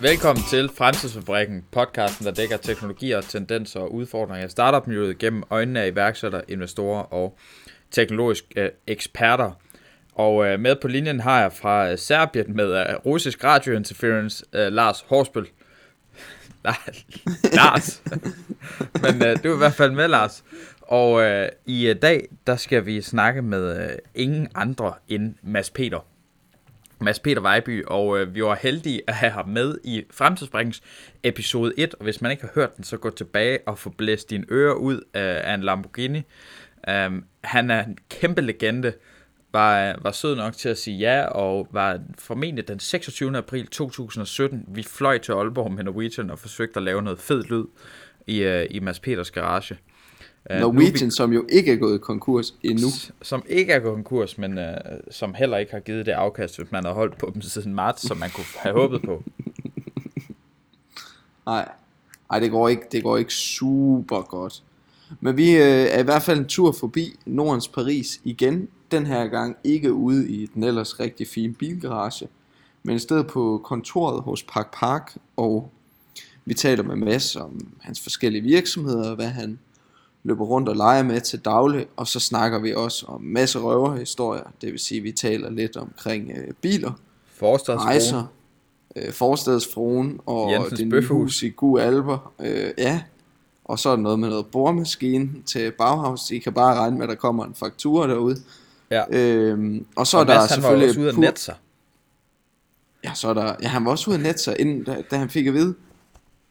Velkommen til Fremtidsfabrikken, podcasten, der dækker teknologier, tendenser og udfordringer i startup-miljøet gennem øjnene af iværksættere, investorer og teknologiske øh, eksperter. Og øh, med på linjen har jeg fra øh, Serbien med øh, russisk radio interference, øh, Lars Horsbøl. Lars. Men øh, du er i hvert fald med, Lars. Og øh, i øh, dag, der skal vi snakke med øh, ingen andre end Mads Peter. Mads Peter Vejby, og øh, vi var heldige at have ham med i Fremtidsbringens episode 1, og hvis man ikke har hørt den, så gå tilbage og få blæst dine ører ud af, af en Lamborghini. Um, han er en kæmpe legende, var, var sød nok til at sige ja, og var formentlig den 26. april 2017, vi fløj til Aalborg med Norwegian og forsøgte at lave noget fed lyd i, uh, i Mads Peters garage. Uh, Norwegian, vi, som jo ikke er gået konkurs endnu. Som ikke er gået konkurs, men uh, som heller ikke har givet det afkast, hvis man har holdt på dem siden marts, som man kunne have håbet på. Nej, Ej, det går ikke, det går ikke super godt. Men vi øh, er i hvert fald en tur forbi Nordens Paris igen. Den her gang ikke ude i den ellers rigtig fine bilgarage, men i stedet på kontoret hos Park Park, og vi taler med Mads om hans forskellige virksomheder, hvad han løber rundt og leger med til daglig, og så snakker vi også om masse røverhistorier, det vil sige, at vi taler lidt omkring øh, biler, rejser, øh, forstadsfruen og Jensens det nye hus i Gu Alber, øh, ja, og så er der noget med noget boremaskine til Bauhaus, I kan bare regne med, at der kommer en faktura derude. Ja. Øhm, og så og er der Mads, selvfølgelig... han var også ude sig. Ja, så er der, ja, han var også ude at nette sig, inden, da, da han fik at vide, det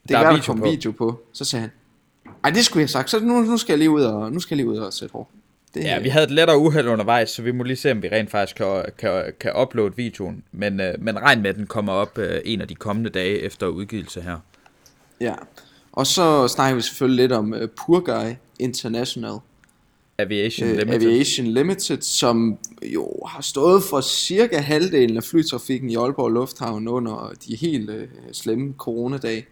der er der kom på. video på. Så sagde han, ej, det skulle jeg have sagt. Så nu, nu skal jeg lige ud og, nu skal jeg lige ud og sætte hår. Det, ja, vi havde et lettere uheld undervejs, så vi må lige se, om vi rent faktisk kan, kan, kan uploade videoen. Men, øh, men regn med, at den kommer op øh, en af de kommende dage efter udgivelse her. Ja, og så snakker vi selvfølgelig lidt om uh, Purguy International. Aviation uh, Limited. Aviation Limited, som jo har stået for cirka halvdelen af flytrafikken i Aalborg Lufthavn under de helt uh, slemme coronadage.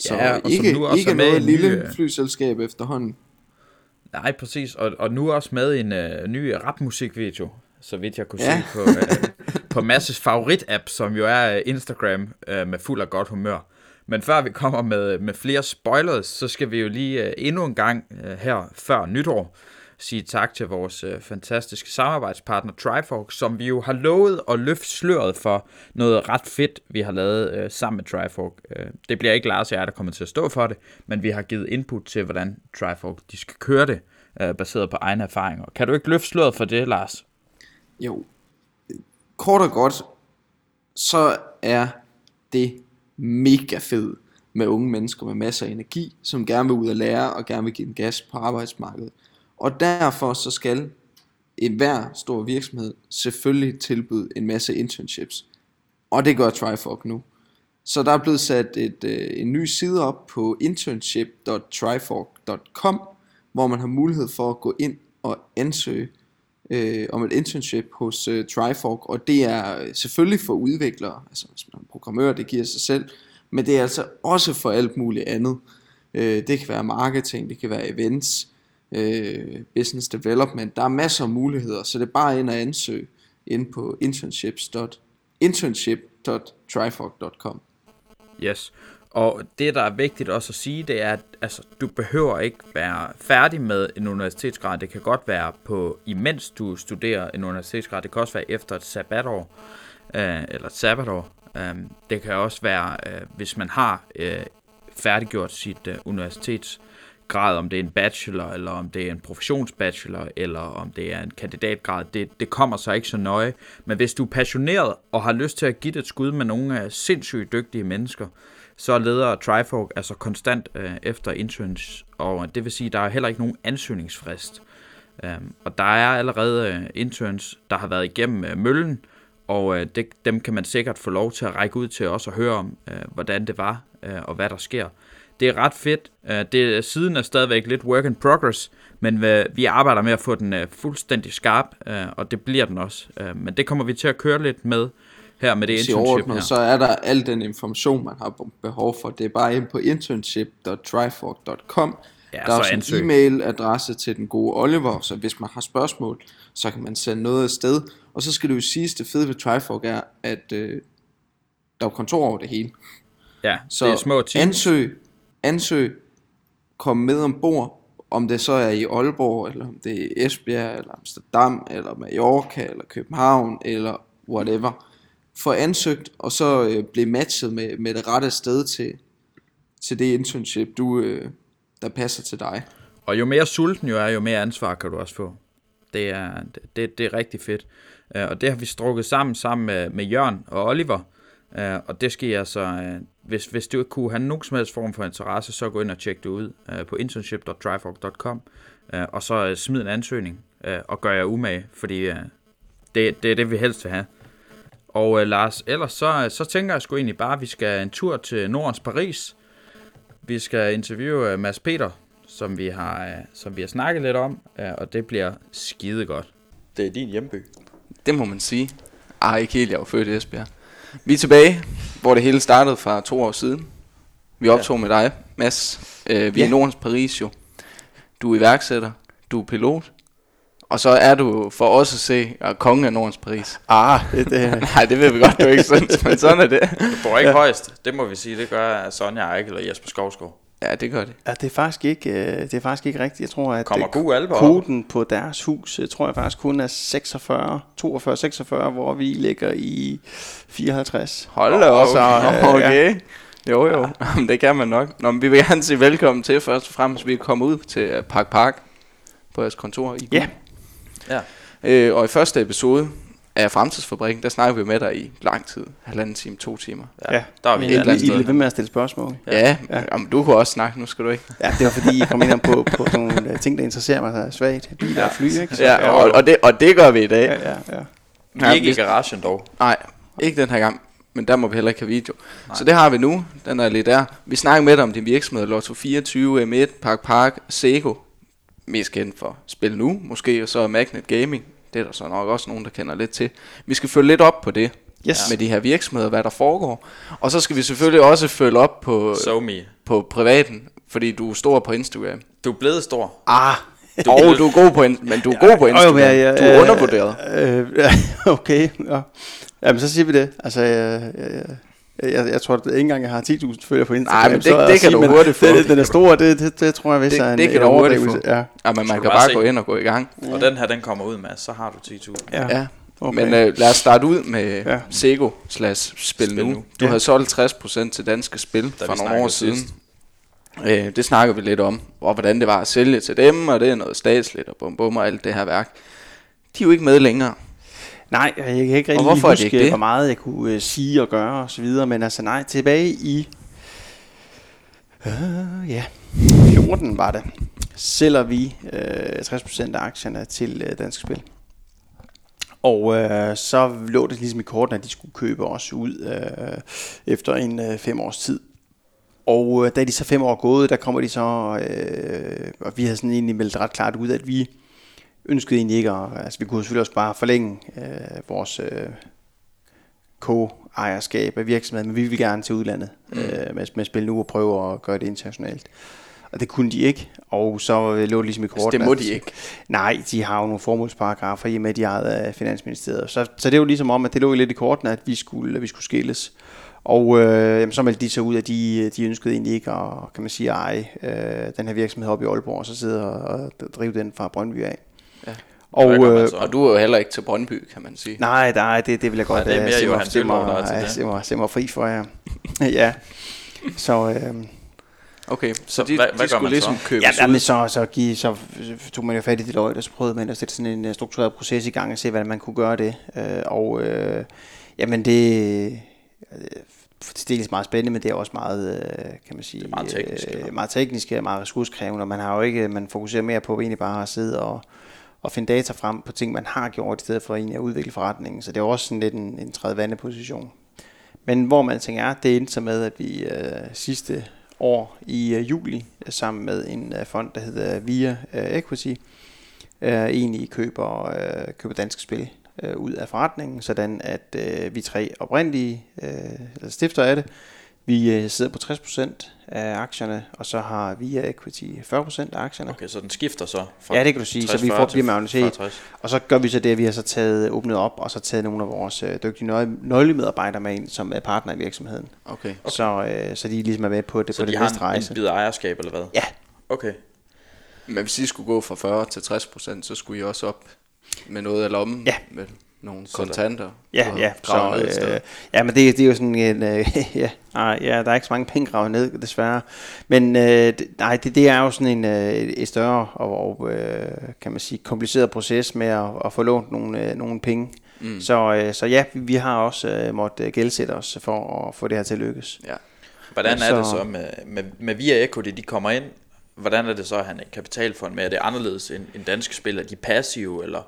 Så ja, og ikke, nu også ikke noget lille nye, øh, flyselskab efterhånden. Nej, præcis. Og, og nu også med en uh, ny rapmusikvideo, så vidt jeg kunne ja. se på, uh, på Masses favorit-app, som jo er Instagram uh, med fuld af godt humør. Men før vi kommer med, med flere spoilers, så skal vi jo lige uh, endnu en gang uh, her før nytår sige tak til vores øh, fantastiske samarbejdspartner Trifork, som vi jo har lovet at løfte sløret for noget ret fedt, vi har lavet øh, sammen med Trifork. Øh, det bliver ikke Lars og jeg, der kommer til at stå for det, men vi har givet input til, hvordan Trifork de skal køre det, øh, baseret på egne erfaringer. Kan du ikke løfte sløret for det, Lars? Jo. Kort og godt, så er det mega fedt med unge mennesker med masser af energi, som gerne vil ud og lære og gerne vil give en gas på arbejdsmarkedet. Og derfor så skal en hver stor virksomhed selvfølgelig tilbyde en masse internships. Og det gør Trifork nu. Så der er blevet sat et, øh, en ny side op på internship.trifork.com, hvor man har mulighed for at gå ind og ansøge øh, om et internship hos øh, Trifork. Og det er selvfølgelig for udviklere, altså hvis man er programmør, det giver sig selv, men det er altså også for alt muligt andet. Øh, det kan være marketing, det kan være events, øh, business development. Der er masser af muligheder, så det er bare ind og ansøge ind på internship.trifork.com. Yes, og det der er vigtigt også at sige, det er, at altså, du behøver ikke være færdig med en universitetsgrad. Det kan godt være på, imens du studerer en universitetsgrad. Det kan også være efter et sabbatår, øh, eller et sabbatår. Øh, det kan også være, øh, hvis man har øh, færdiggjort sit øh, universitets grad, om det er en bachelor, eller om det er en professionsbachelor, eller om det er en kandidatgrad, det, det kommer så ikke så nøje. Men hvis du er passioneret og har lyst til at give det et skud med nogle af sindssygt dygtige mennesker, så leder Trifork altså konstant øh, efter interns, og det vil sige, at der er heller ikke nogen ansøgningsfrist. Um, og der er allerede øh, interns, der har været igennem øh, møllen, og øh, det, dem kan man sikkert få lov til at række ud til os og høre om, øh, hvordan det var, øh, og hvad der sker. Det er ret fedt. Øh, det, siden er stadigvæk lidt work in progress, men øh, vi arbejder med at få den øh, fuldstændig skarp, og det bliver den også. Men det kommer vi til at køre lidt med her med det internship her. Så er der al den information, man har behov for. Det er bare ind på internship.trifork.com. Ja, der er også en e-mailadresse til den gode Oliver, så hvis man har spørgsmål, så kan man sende noget afsted. Og så skal det jo siges, det fede ved Trifork er, at øh, der er kontor over det hele. Ja, Så det er små teams. ansøg, ansøg, kom med ombord, om det så er i Aalborg, eller om det er Esbjerg, eller Amsterdam, eller Mallorca, eller København, eller whatever. Få ansøgt, og så øh, blive matchet med, med det rette sted til, til det internship, du, øh, der passer til dig. Og jo mere sulten jo er, jo mere ansvar kan du også få. Det er, det, det er rigtig fedt. Øh, og det har vi strukket sammen sammen med, med Jørn og Oliver. Øh, og det skal jeg så, øh, hvis, hvis du kunne have nogen som helst form for interesse, så gå ind og tjek det ud øh, på internship.drivehawk.com øh, og så øh, smid en ansøgning øh, og gør jer umage, fordi øh, det, det er det, vi helst vil have. Og øh, Lars, ellers så, så tænker jeg sgu egentlig bare, at vi skal en tur til Nordens Paris. Vi skal interviewe øh, Mads Peter, som vi har, øh, som vi har snakket lidt om, øh, og det bliver skide godt. Det er din hjemby. Det må man sige. Ah, ikke helt, jeg var født i Esbjerg. Vi er tilbage, hvor det hele startede for to år siden. Vi optog med dig, Mads. Øh, vi er Ja. i Nordens Paris jo. Du er iværksætter, du er pilot. Og så er du for os at se og kongen af Nordens Paris. Ah, det, det, Nej, det ved vi godt, du ikke synes, men sådan er det. Du bor ikke ja. højst, det må vi sige, det gør Sonja Eichel og Jesper Skovskov. Ja, det gør det. ja, det er faktisk ikke, øh, det er faktisk ikke rigtigt. Jeg tror, at Kommer øh, koden på deres hus, øh, tror jeg faktisk kun er 46, 42, 46, hvor vi ligger i 54. Hold da op. Så, øh, okay. ja. Jo, jo. Jamen, det kan man nok. Nå, men vi vil gerne sige velkommen til først og fremmest. Vi er kommet ud til øh, Park Park på jeres kontor i Ja. Ja. Øh, og i første episode af Fremtidsfabrikken, der snakker vi med dig i lang tid. Halvanden time, to timer. Ja, der er vi et eller andet I, ved med at stille spørgsmål. Ja, ja. Ja. Jamen, du kunne også snakke, nu skal du ikke. Ja, det var fordi, I kom ind på, på nogle øh, ting, der interesserer mig så svagt. Biler og fly, ikke? Så, Ja, og, og, det, og det gør vi i dag. ja, ja, ja. Vi er ikke i garagen dog. Nej, ikke den her gang. Men der må vi heller ikke have video. Nej. Så det har vi nu. Den er lidt der. Vi snakker med dig om din virksomhed. Lotto 24, M1, Park Park, Sego. Mest kendt for Spil Nu, måske. Og så Magnet Gaming. Det er der så nok også nogen, der kender lidt til. Vi skal følge lidt op på det. Yes. Med de her virksomheder, hvad der foregår. Og så skal vi selvfølgelig også følge op på, So me. på privaten. Fordi du er stor på Instagram. Du er blevet stor. Ah, Og du er god på, men du er god på Instagram. jo, ja, ja, Du er øh, undervurderet. Øh, ja, okay, ja. Jamen, så siger vi det. Altså, jeg, jeg, jeg, jeg tror at ikke engang, jeg har 10.000 følgere på Instagram. Nej, men det- så at det kan sige, du hurtigt få. Den, den er stor, det, det, det tror jeg vist Det- er en, det kan en du hurtigt få. Ja, Ja, men man kan bare se. gå ind og gå i gang. Og den her, den kommer ud med, så har du 10.000. ja. Ja. Okay. Men øh, lad os starte ud med Ja. ja. Sego slash Spil Nu. Du Ja. havde solgt 60% til danske spil Da for nogle år siden. sidst. Øh, det snakker vi lidt om, og hvordan det var at sælge til dem, og det er noget statsligt og bum bum og alt det her værk. De er jo ikke med længere. Nej, jeg kan ikke rigtig Og hvorfor det huske, ikke det? hvor meget jeg kunne øh, sige og gøre og så videre, men altså nej, tilbage i øh, ja, 14 var det, sælger vi øh, 60% af aktierne til øh, Dansk Spil. Og øh, så lå det ligesom i korten, at de skulle købe os ud øh, efter en øh, fem års tid. Og øh, da de så fem år er gået, der kommer de så, øh, og vi havde sådan egentlig meldt ret klart ud, at vi ønskede egentlig ikke at, altså vi kunne selvfølgelig også bare forlænge øh, vores øh, co-ejerskab af virksomheden, men vi ville gerne til udlandet mm. øh, med, med spil nu og prøve at gøre det internationalt. Og det kunne de ikke, og så øh, lå det ligesom i. Altså, det må at- de ikke. Nej, de har jo nogle formålsparagrafer i og med, at de ejet af Finansministeriet. Så, så det er jo ligesom om, at det lå lidt i korten, at vi skulle, at vi skulle skilles. Og øh, så meldte de så ud, at de, de ønskede egentlig ikke at, kan man sige, eje øh, den her virksomhed op i Aalborg, og så sidde og, og drive den fra Brøndby af. Og, øh? Og du er jo heller ikke til Brøndby, kan man sige. nej, nej, det, det vil jeg godt Nej, det er øh, mere mig- Johan Sølgaard, der er til ej, det. se mig- se mig fri for jer. ja, så... Øh, Okay, så, de, hvad- de hvad skulle man ligesom så? købes Ja, ud. jamen, så, så, give, så tog man jo fat i Deloitte, og så prøvede man at sætte sådan en øh, struktureret proces i gang og se, hvordan man kunne gøre det. Øh, og øh, jamen det, øh, det er dels meget spændende, men det er også meget, øh, kan man sige, Det er meget teknisk, øh, meget teknisk og meget ressourcekrævende, og man har jo ikke, man fokuserer mere på egentlig bare at sidde og, og finde data frem på ting, man har gjort, i stedet for egentlig at udvikle forretningen. Så det er også sådan lidt en, en tredje vande position. Men hvor man tænker er, det endte så med, at vi øh, sidste år i øh, juli, øh, sammen med en øh, fond, der hedder Via øh, Equity, øh, egentlig køber, øh, køber danske spil øh, ud af forretningen, sådan at øh, vi tre oprindelige øh, eller stifter af det, vi øh, sidder på 60% af aktierne, og så har Via Equity 40% af aktierne. Okay, så den skifter så fra Ja, det kan du sige, så vi 60-40 får bliver majoritet. 40-60. Og så gør vi så det, at vi har så taget, åbnet op, og så taget nogle af vores øh, dygtige nøgle- nøglemedarbejdere med ind, som er partner i virksomheden. Okay. Okay. Så, øh, så de ligesom er med på det, Så på de det har næste en, rejse. en bid ejerskab, eller hvad? Ja, Okay. Men hvis I skulle gå fra 40 til 60 procent, så skulle I også op med noget af lommen. Ja. Med nogle kontanter. Ja, ja, så, øh, ja, men det, det er jo sådan en, øh, ja, nej, ja, der er ikke så mange penge gravet ned, desværre. Men øh, det, nej, det, det er jo sådan en øh, et større og, og øh, kan man sige, kompliceret proces med at, at få lånt nogle, øh, nogle penge. Mm. Så, øh, så ja, vi, har også øh, måttet øh, gældsætte os for at få det her til at lykkes. Ja. Hvordan er Så- det så med, med, med Via Equity, de kommer ind? Hvordan er det så, at han er kapitalfond med? Er det anderledes end, end danske spil? Er de passive, eller?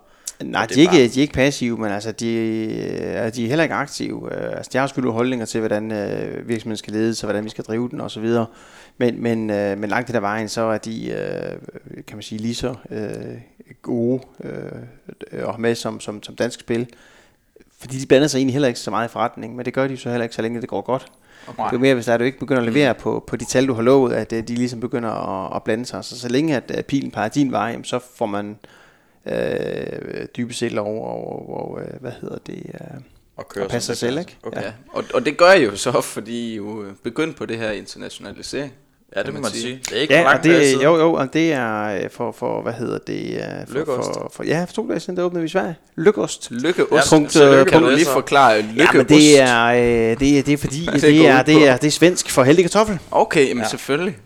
Nej, de er, bare- ikke, de er ikke passive, men altså, de, øh, de er heller ikke aktive. Øh, Altså, de har selvfølgelig holdninger til, hvordan øh, virksomheden skal ledes, og hvordan vi skal drive den osv. Men, men, øh, men langt det der vejen, så er de, øh, kan man sige, lige så øh, gode øh, og med som, som, som dansk spil. Fordi de blander sig egentlig heller ikke så meget i forretning, men det gør de så heller ikke, så længe det går godt. Okay. Det er mere, hvis der er, du ikke begynder at levere på, på de tal, du har lovet, at de ligesom begynder at, at blande sig. Så så længe at pilen peger din vej, så får man øh, dybest set lov og, og, og hvad hedder det, øh, Og køre Og passe sig det selv, ikke? Okay. Ja. Og, og det gør I jo så, fordi I jo begyndte på det her internationalisering. Ja, det kan må man sige. sige. Det er ikke Ja, langt det, jo, jo, og det er øh, for, for hvad hedder det? øh, For, Lykost. For, for, ja, for to dage siden, der åbnede vi i Sverige. Lykost. Lykkeost. Ja, Ja, punkt, så, øh, kan du lige forklare Ja, lykkeost? men det er, øh, det, er, det er fordi, det det, det, er, det, er, det er svensk for heldig kartoffel. Okay, men Ja. ja. selvfølgelig.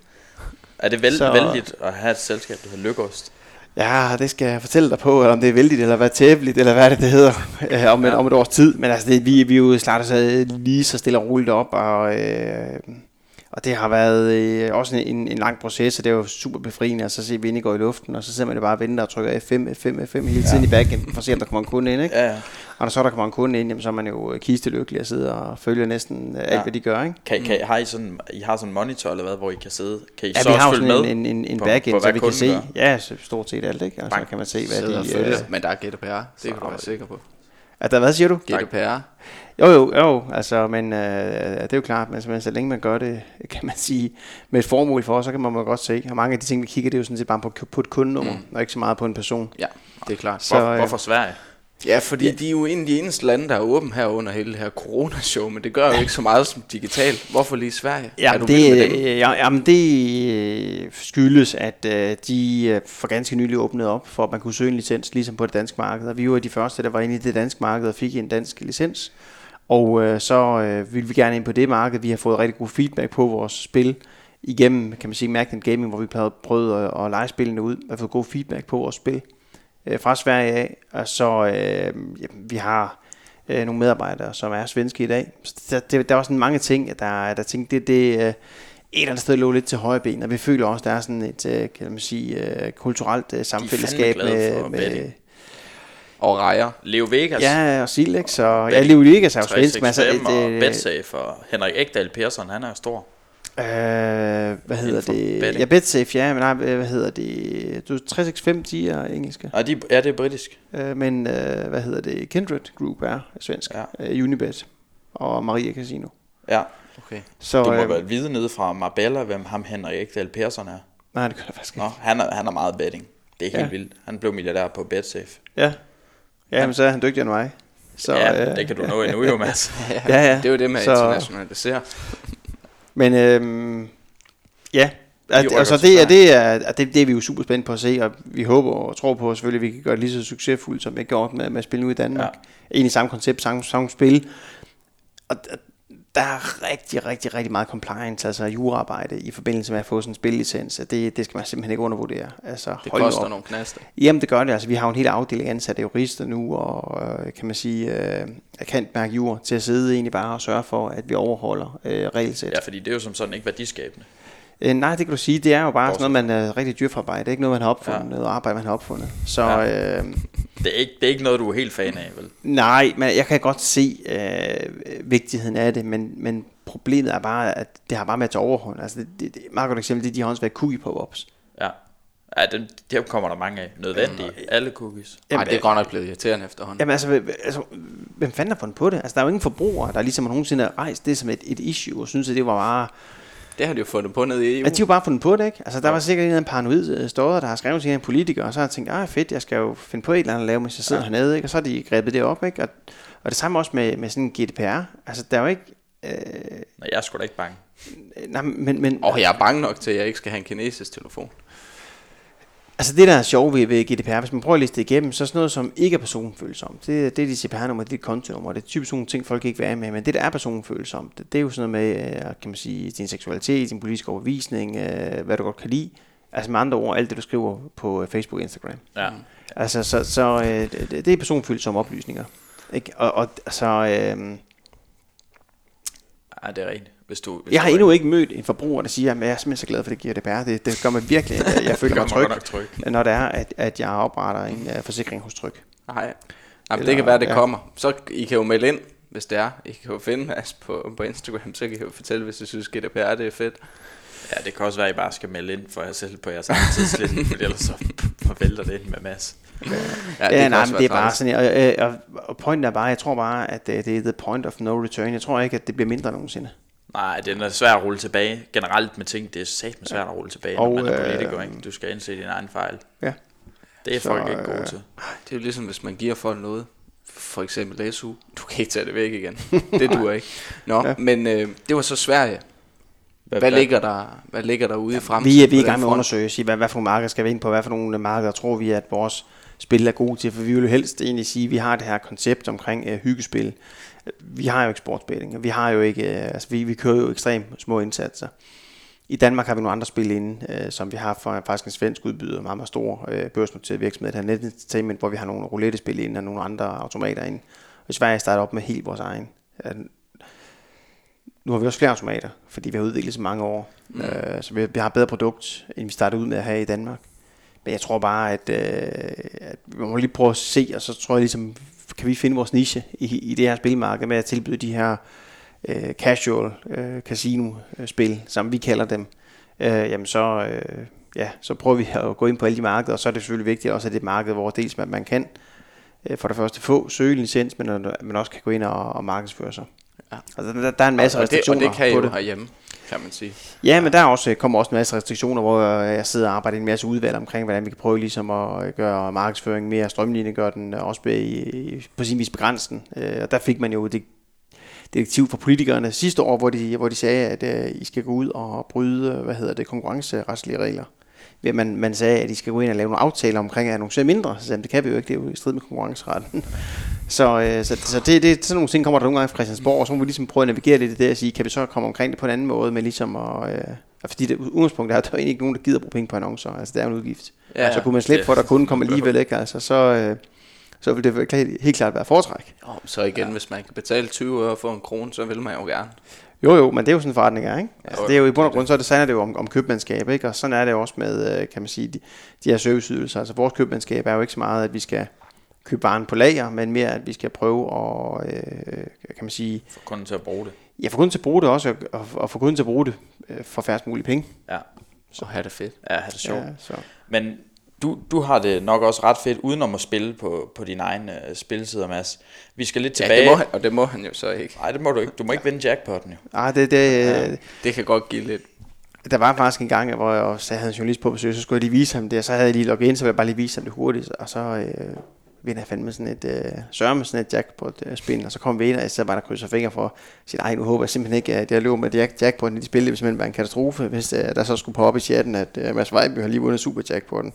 Er det vel, Så- vældigt at have et selskab, der hedder Lykost? Ja, det skal jeg fortælle dig på, eller om det er vældigt, eller hvad tævligt, eller hvad det, det hedder, øh, om, et, Ja. om et års tid. Men altså, det, vi, vi er jo startet så lige så stille og roligt op, og, øh, og det har været øh, også en, en lang proces, og det er jo super befriende, og så ser vi ind i går i luften, og så ser man det bare vente og trykker F5, F5, F5 hele tiden ja. i backend, for at se, om der kommer en kunde ind, ikke? Ja, ja. Og når så der kommer en kunde ind, jamen, så er man jo kistelykkelig og sidder og følger næsten øh, alt, Ja. hvad de gør, ikke? Kan, kan, har I, sådan, I har sådan en monitor, eller hvad, hvor I kan sidde? Kan I Ja, så vi har jo også følge sådan med? en, en, en på- backend, på, så vi kan se, gør? ja, så stort set alt, ikke? Og så kan man se, hvad Sidder og de... Øh, Men der er GDPR, det kan du være sikker på. at der, hvad siger du? GDPR. Jo, jo, jo, altså, men øh, det er jo klart, men, men så længe man gør det, kan man sige, med et formål for, så kan man jo godt se, og mange af de ting, vi kigger, det er jo sådan set bare på, på et kundenummer, mm. og ikke så meget på en person. Ja, det er klart. Så, Hvor, øh, hvorfor Sverige? Ja, fordi ja. de er jo en af de eneste lande, der er åben her under hele det her coronashow, men det gør jo ikke så meget som digitalt. Hvorfor lige Sverige? er Ja, du det, med dem? ja, jamen det øh, skyldes, at øh, de for ganske nylig åbnede op, for at man kunne søge en licens, ligesom på det danske marked. Og vi var de første, der var inde i det danske marked og fik en dansk licens. Og øh, så øh, ville vi gerne ind på det marked. Vi har fået rigtig god feedback på vores spil igennem, kan man sige, Magnet Gaming, hvor vi har prøvet at, at lege spillene ud. Vi har fået god feedback på vores spil øh, fra Sverige af. Og så øh, jamen, vi har øh, nogle medarbejdere, som er svenske i dag. Så der, det, der er også sådan mange ting, der, der tænkte, det, det øh, et eller andet sted lå lidt til højre ben, og vi føler også, der er sådan et, øh, kan man sige, øh, kulturelt øh, samfællesskab med, med. Og rejer. Leo Vegas. ja, og Silex, så ja, betting. Leo Ligas er jo svensk, men altså, 365 og et, øh, BetSafe og Henrik Ekdal Persson, han er jo stor. øh, hvad hedder det? betting. Ja, BetSafe, ja, men nej, hvad hedder det? Du, 365, de er engelske, Og de, ja, det er britisk. øh, men øh, hvad hedder det? Kindred Group er svensk, Ja. øh, Unibet og Maria Casino. Ja, Okay. Så, du må øh, vel vide nede fra Marbella, hvem ham Henrik Ekdal Persson er. nej, det gør jeg faktisk Nå, ikke. han er, han er meget betting. Det er helt Ja. ja. vildt. Han blev milliardær på BetSafe. Ja, ja men så er han dygtigere end mig. Så, ja, øh, det kan du nå endnu jo, Mads. Ja, ja. Det er jo det med at Så- internationalisere. Men øhm, ja, at, altså det, er, det, er, det, det er vi jo super spændt på at se, og vi håber og tror på selvfølgelig, at vi kan gøre det lige så succesfuldt, som vi har gjort med, med at spille ud i Danmark. Ja. Egentlig samme koncept, samme, samme spil. Og der er rigtig, rigtig, rigtig meget compliance, altså juraarbejde i forbindelse med at få sådan en spillicens. Det, det skal man simpelthen ikke undervurdere. Altså, Det koster op. nogle knaster. Jamen det gør det, altså vi har jo en hel afdeling ansatte jurister nu, og øh, kan man sige, øh, akantmærke jur til at sidde egentlig bare og sørge for, at vi overholder øh, regelsæt. Ja, fordi det er jo som sådan ikke værdiskabende. Øh, nej, det kan du sige. Det er jo bare sådan noget, man er rigtig djøfarbejde. Det er ikke noget, man har opfundet. Ja. Noget arbejde, man har opfundet. Så Ja. øh, Det er, ikke, det er ikke noget, du er helt fan af, vel? nej, men jeg kan godt se øh, vigtigheden af det, men, men problemet er bare, at det har bare med at tage overhånd. Altså, det, det, det er et meget godt eksempel, det er de håndsværk cookie pop-ups. Ja. Ja, dem, dem kommer der mange af. Nødvendige. Alle cookies. Nej, det er godt nok blevet irriterende efterhånden. Jamen altså, hvem- altså, hvem fanden har fundet på det? Altså, der er jo ingen forbrugere, der ligesom nogensinde har rejst det som et, et issue, og synes, at det var bare... Det har de jo fundet på nede i EU. At de har jo bare fundet på det, ikke? Altså, der var sikkert en eller anden paranoid øh, stodder, der har skrevet til en politiker, og så har jeg tænkt, ah fedt, jeg skal jo finde på et eller andet at lave, mens jeg sidder ja. hernede, ikke? Og så har de grebet det op, ikke? Og, og det samme også med, med sådan en GDPR. Altså, der er jo ikke... Øh, Nej, jeg er sgu da ikke bange. nej, men, men Og jeg er bange nok til, at jeg ikke skal have en kinesisk telefon. Altså det, der er sjovt ved, ved GDPR, hvis man prøver at læse det igennem, så er sådan noget, som ikke er personfølsomt. Det, det er de CPR-nummer, det er kontonummer, det er typisk sådan nogle ting, folk ikke vil af med. Men det, der er personfølsomt, det, det er jo sådan noget med, øh, kan man sige, din seksualitet, din politiske overbevisning, øh, hvad du godt kan lide. Altså med andre ord, alt det, du skriver på øh, Facebook og Instagram. Ja. Altså, så, så øh, det, det er personfølsomme oplysninger. Ikke? Og, og så, øh, ja, det er rigtigt. Hvis du, hvis jeg har endnu ikke mødt en forbruger, der siger, at jeg er simpelthen så glad for det GDPR. Det, det gør mig virkelig, at jeg føler mig mig tryg, tryg. når det er, at, at jeg opretter en uh, forsikring hos Tryg. Nej. Jamen, Eller- det kan være, det ja. kommer. Så I kan jo melde ind, hvis det er. I kan jo finde os på, på Instagram, så kan I jo fortælle, hvis I synes, GDPR det er fedt. Ja, det kan også være, at I bare skal melde ind for jer selv på jeres egen tidsliste, for ellers så vælter det ind med masse. Ja, Ja, kan nej, men det er bare sådan, og, og, og pointen er bare, jeg tror bare, at det, det er the point of no return. Jeg tror ikke, at det bliver mindre nogensinde. Nej, det er svært at rulle tilbage. Generelt med ting, det er satme svært at rulle tilbage, Og, når man er øh, politiker, ikke? Du skal indse din egen fejl. Ja. Det er Så, folk ikke gode øh, til. Det er jo ligesom, hvis man giver folk noget. For eksempel SU. Du kan ikke tage det væk igen. Det duer ikke. Nå, Ja. ja. men øh, det var så Sverige. Hvad, ligger der, hvad ligger der ude i fremtiden? Vi er, vi er i gang den med at undersøge, sige, hvad, hvad for nogle markeder skal vi ind på, hvad for nogle markeder tror vi, at vores spil er gode til, for vi vil jo helst egentlig sige, at vi har det her koncept omkring øh, hyggespil. Vi har jo ikke sportsspilling, og vi har jo ikke, øh, altså vi, vi kører jo ekstremt små indsatser. I Danmark har vi nogle andre spil inde, øh, som vi har for faktisk en svensk udbyder, meget, meget stor øh, børsnoteret virksomhed, der Net Entertainment, hvor vi har nogle roulette-spil inde og nogle andre automater inde. Og i Sverige starter op med helt vores egen. Nu har vi også flere automater, fordi vi har udviklet så mange år. Mm. Øh, så vi, vi har et bedre produkt, end vi startede ud med at have i Danmark. Men jeg tror bare, at, øh, at vi må lige prøve at se, og så tror jeg ligesom, kan vi finde vores niche i, i det her spilmarked med at tilbyde de her øh, casual øh, casino-spil, som vi kalder dem. Øh, jamen så, øh, ja, så prøver vi at gå ind på alle de markeder, og så er det selvfølgelig vigtigt også, at det er et marked, hvor dels at man kan øh, for det første få søge licens, men at man også kan gå ind og, og markedsføre sig. Ja. Altså, der, der er en masse og det, og restriktioner det kan I jo det. herhjemme, kan man sige. Ja, men der også, øh, kommer også en masse restriktioner, hvor øh, jeg sidder og arbejder i en masse udvalg omkring, hvordan vi kan prøve ligesom at øh, gøre markedsføring mere strømlignet, gøre den også i, på sin vis begrænsen. Og der fik man jo det direktiv fra politikerne sidste år, hvor de, hvor de sagde, at I skal gå ud og bryde, hvad hedder det, konkurrenceretslige regler. Ved at man, man sagde, at I skal gå ind og lave nogle aftaler omkring at annoncere mindre. Så sagde, det kan vi jo ikke, det er jo i strid med konkurrenceretten. så, øh, så, så det, det, sådan nogle ting kommer der nogle gange fra Christiansborg, og så må vi ligesom prøve at navigere lidt i det og sige, kan vi så komme omkring det på en anden måde, med ligesom at, øh, fordi det udgangspunkt er, at der er egentlig ikke nogen, der gider bruge penge på annoncer. Altså, det er en udgift. Ja, Ja, så kunne man slippe det- for, at der kun kommer alligevel, ikke? Altså, så, øh, så vil det helt, helt klart være foretræk. Oh, så igen, ja. hvis man kan betale 20 øre for en krone, så vil man jo gerne. Jo, jo, men det er jo sådan en forretning er, ikke? Altså, Jo, det er jo i bund og grund, så er det, jo om, om købmandskab, ikke? Og sådan er det også med, øh, kan man sige, de, de her serviceydelser. Altså vores købmandskab er jo ikke så meget, at vi skal købe varen på lager, men mere, at vi skal prøve at, øh, kan man sige, For kunden til at bruge det. ja, få kunden til at bruge det også, og, og, og få kunden til at bruge det øh, for færrest mulige penge. Ja, Så have det fedt. ja have det sjovt. Ja, så. Men du, du har det nok også ret fedt, udenom at spille på, på din egen uh, spilsider, Mads. Vi skal lidt Ja, tilbage. det må han, og det må han jo så ikke. Nej, det må du ikke. Du må ikke vinde jackpotten jo. Ah, det, det, ja. Det kan godt give lidt. Der var faktisk en gang, hvor jeg også havde en journalist på besøg, så skulle jeg lige vise ham det, og så havde jeg lige logget ind, så ville jeg bare lige vise ham det hurtigt, og så øh, vinder jeg fandme sådan et, øh, sørge med sådan et jackpot-spil, og så kom vi ind, og jeg sad bare der krydser fingre for, og siger, nej, nu håber jeg simpelthen ikke, at jeg løber med jack jackpot i de spil, det vil simpelthen være en katastrofe, hvis øh, der så skulle op i chatten, at øh, Mads Vejby har lige vundet super jackpotten.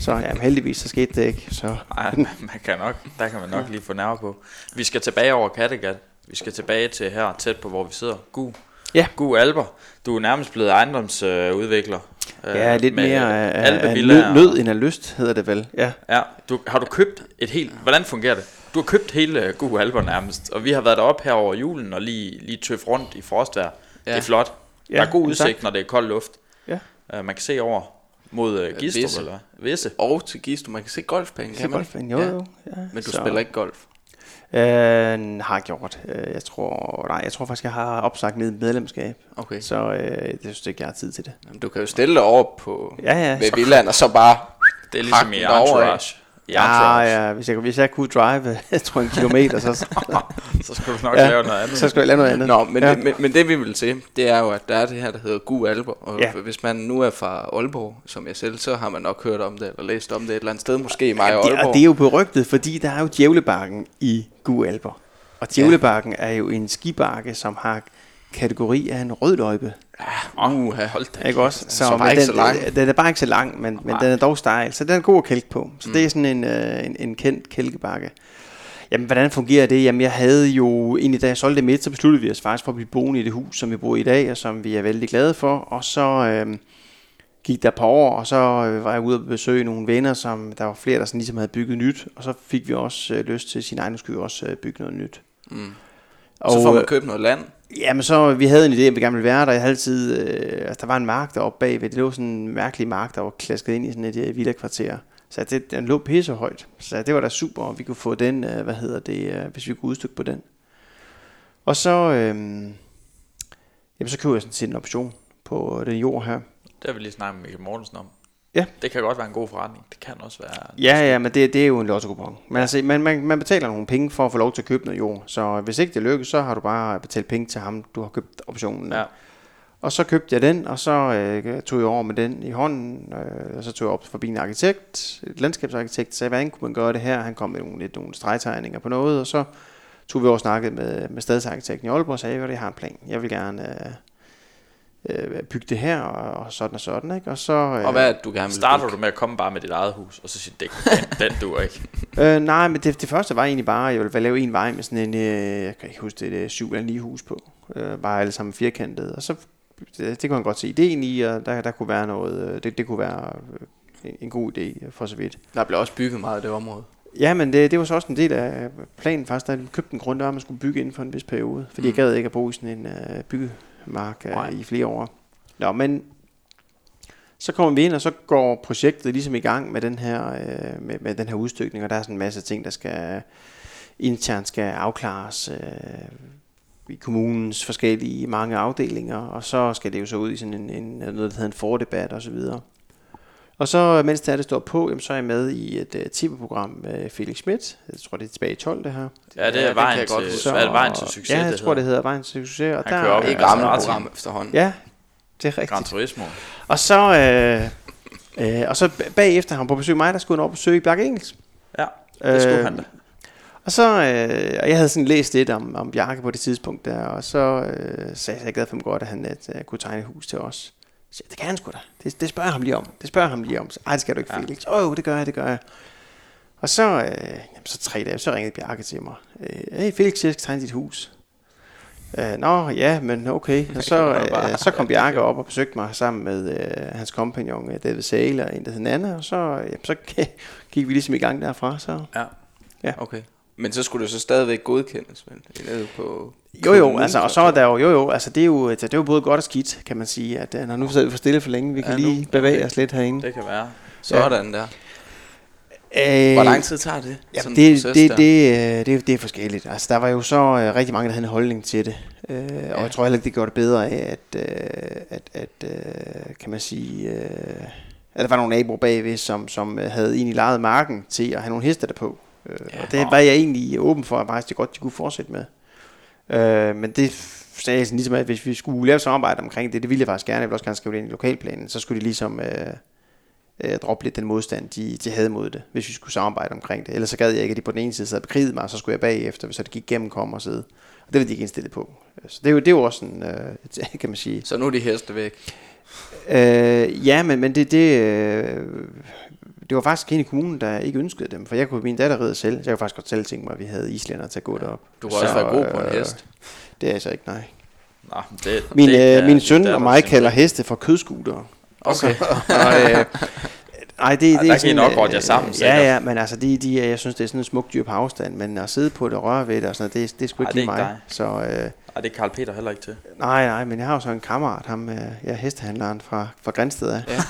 Så ja, heldigvis, så skete det ikke, så Nej, man kan nok, der kan man nok lige få nerve på. Vi skal tilbage over Kattegat. Vi skal tilbage til her, tæt på hvor vi sidder. Gu. Ja. Gu Alber. Du er nærmest blevet ejendomsudvikler. Øh, ja, lidt med mere af, af, af nød, nød end af lyst, hedder det vel. Ja. Ja, du, har du købt et helt... Hvordan fungerer det? Du har købt hele Gu Alber nærmest, og vi har været deroppe her over julen og lige, lige tøft rundt i frostvejr. Ja. Det er flot. Ja, der er god tak. udsigt, når det er kold luft. Ja. Uh, man kan se over mod uh, Gistrup, Visse. eller hvad? Visse. Og til Gisto, man kan se golfbanen, kan man golf, ikke? jo, Ja. jo. Ja. Men du så, spiller ikke golf. Øh, har gjort. Øh, jeg tror, nej, jeg tror faktisk, jeg har opsagt mit medlemskab. Okay. Så øh, det synes jeg ikke, jeg har tid til det. Jamen, du kan jo stille dig over på Ja, ja. ved villaen, og så bare... Det er ligesom i Entourage. I Ja, Entourage. ja, hvis jeg, hvis jeg kunne drive, jeg tror en kilometer, så, Så skal du nok Ja. lave noget andet. så skulle jeg lave noget andet. Nå, men, ja. ja. det, men, men det vi vil se, det er jo, at der er det her, der hedder Gu Aalborg. Og Ja. ja. hvis man nu er fra Aalborg, som jeg selv, så har man nok hørt om det, eller læst om det et eller andet sted, måske mig og det, Aalborg. og det er jo berygtet, fordi der er jo Djævlebakken i Gualber. Og Djævlebakken er jo en skibakke, som har kategori af en rød løjpe. Uha. Hold da. Ikke også? Så bare men ikke den, så lang. Den er bare ikke så lang, men, men den er dog stejl, så den er god at kælke på. Så mm. det er sådan en, øh, en, en kendt kælkebakke. Jamen, hvordan fungerer det? Jamen, jeg havde jo, egentlig da jeg solgte midt, så besluttede vi os faktisk for at blive boende i det hus, som vi bor i i dag, og som vi er vældig glade for. Og så øh, gik der et par år, og så øh, var jeg ude og besøge nogle venner, som der var flere, der sådan ligesom havde bygget nyt. Og så fik vi også øh, lyst til nu skal vi også øh, bygge noget nyt. Mm. Og, Så får man øh, købt noget land. Jamen så, vi havde en idé, om vi gerne ville være der. Jeg havde altid, øh, altså der var en mark deroppe bagved. Det lå sådan en mærkelig mark, der var klasket ind i sådan et her villa-kvarter. Så det, den lå pissehøjt. Så det var da super, og vi kunne få den, øh, hvad hedder det, øh, hvis vi kunne udstykke på den. Og så, øh, jamen så købte jeg sådan set en option på øh, den jord her. Det har vi lige snakket med Michael Mortensen om. Ja. Det kan godt være en god forretning. Det kan også være... Ja, ja, men det, det er jo en lotto Men altså, man, man, man betaler nogle penge for at få lov til at købe noget jord. Så hvis ikke det lykkes, så har du bare betalt penge til ham, du har købt optionen. Ja. Og så købte jeg den, og så øh, tog jeg over med den i hånden, øh, og så tog jeg op forbi en arkitekt, et landskabsarkitekt, sagde, hvordan kunne man gøre det her? Han kom med nogle, lidt nogle stregtegninger på noget, og så tog vi over og snakkede med, med stadsarkitekten i Aalborg, og sagde, at jeg har en plan. Jeg vil gerne øh, øh, bygge det her, og, og sådan og sådan, ikke? Og så... Øh, Og hvad du gerne Starter bygge? du med at komme bare med dit eget hus, og så sige, det, den, duer ikke. Øh, nej, men det, det første var egentlig bare, at jeg ville lave en vej med sådan en, øh, jeg kan ikke huske det, det er syv eller ni hus på. Øh, bare alle sammen firkantede. Og så, det, det kunne han godt se ideen i, og der, der kunne være noget, øh, det, det kunne være øh, en god idé for så vidt. Der bliver også bygget meget i det område. Ja, men det, det var så også en del af planen faktisk, da vi købte en grund, der var, at man skulle bygge inden for en vis periode. Fordi mm. jeg gad ikke at bo i sådan en øh, Nej. øh, i flere år. Nå, men så kommer vi ind, og så går projektet ligesom i gang med den her, øh, med, med den her udstykning, og der er sådan en masse ting, der skal internt skal afklares øh, i kommunens forskellige mange afdelinger, og så skal det jo så ud i sådan en, en noget, der hedder en fordebat og så videre. Og så, mens det, er, det står på, jamen, så er jeg med i et uh, tv-program med Felix Schmidt. Jeg tror, det er tilbage i 12, det her. Ja, det Ja, er det vejen jeg godt til, huske. er det vejen til succes, Ja, jeg det tror, det hedder. Vejen til Succes. Og Han der, kører op er et gammelt program efterhånden. Ja, det er Gran rigtigt. Turismo. Og så, øh, øh, og så bagefter han på besøg mig, der skulle han over besøge Bjarke Engels. Ja, det skulle Øh, han da. Og så, øh, og jeg havde sådan læst lidt om, om Bjarke på det tidspunkt der, og så øh, sagde jeg, jeg glad for godt, at han at, uh, kunne tegne et hus til os. Så det kan han sgu da. Det, det spørger jeg ham lige om. Det spørger jeg ham lige om. Så, Ej, det skal du ikke, Ja. Felix. Åh, oh, det gør jeg, det gør jeg. Og så, øh, jamen, så tre dage, så ringede Bjarke til mig. Øh, hey Felix, jeg skal tegne dit hus. Øh, Nå, ja, men okay. Og så, øh, så kom Bjarke op og besøgte mig sammen med øh, hans kompagnon øh, David Sale og en, der hed Nana. Og så, øh, så gik vi ligesom i gang derfra. Så. Ja. Okay. Men så skulle det så stadigvæk godkendes, vel? Nede på Jo jo, altså, og så er der jo, jo jo, altså det er jo, det er jo både godt og skidt, kan man sige, at øh, når nu sidder vi for stille for længe, vi kan Ja, ja, nu- lige bevæge okay. os lidt herinde. Det kan være. Sådan der. Øh, Hvor lang tid tager det? Ja, det, det, det, øh, det, det er forskelligt. Altså, der var jo så øh, rigtig mange, der havde en holdning til det. Øh, Og Ja. jeg tror heller ikke, det gjorde det bedre af, at, øh, at, at øh, kan man sige, øh, at der var nogle naboer bagved, som, som havde egentlig lejet marken til at have nogle heste derpå. Øh, Ja. og det var jeg egentlig åben for, at faktisk det godt, de kunne fortsætte med. Øh, men det sagde jeg sådan ligesom, at hvis vi skulle lave samarbejde omkring det, det ville jeg faktisk gerne, jeg ville også gerne skrive det ind i lokalplanen, så skulle de ligesom øh, øh, droppe lidt den modstand, de, de havde mod det, hvis vi skulle samarbejde omkring det. Ellers så gad jeg ikke, at de på den ene side sad og bekrigede mig, og så skulle jeg bagefter, hvis det gik gennem komme og sidde. Og det var de ikke indstillet på. Så det er jo, det er jo også sådan, øh, kan man sige. Så nu er de heste væk. Øh, ja, men, men det, det, øh, det var faktisk en i kommunen, der ikke ønskede dem, for jeg kunne min datter ride selv. Så jeg kunne faktisk godt selv tænke mig, at vi havde islænder til at gå derop. Du kan også være god på en øh, hest. Det er jeg så ikke, nej. Nå, det, Min, det øh, min søn og mig kalder heste for kødskutere. Okay. og, øh, ej, det, Ej, det der er kan I nok godt jer sammen, Ja, sikkert. ja, men altså, de, de, jeg synes, det er sådan et smukt dyr på afstand, men at sidde på det og røre ved det og sådan noget, det, det er sgu Ej, ikke det er lige ikke mig. Så, øh, Ej, det er Karl Peter heller ikke til. Nej, nej, men jeg har jo så en kammerat, ham, øh, ja, hestehandleren fra, fra Grænsted af. Ja.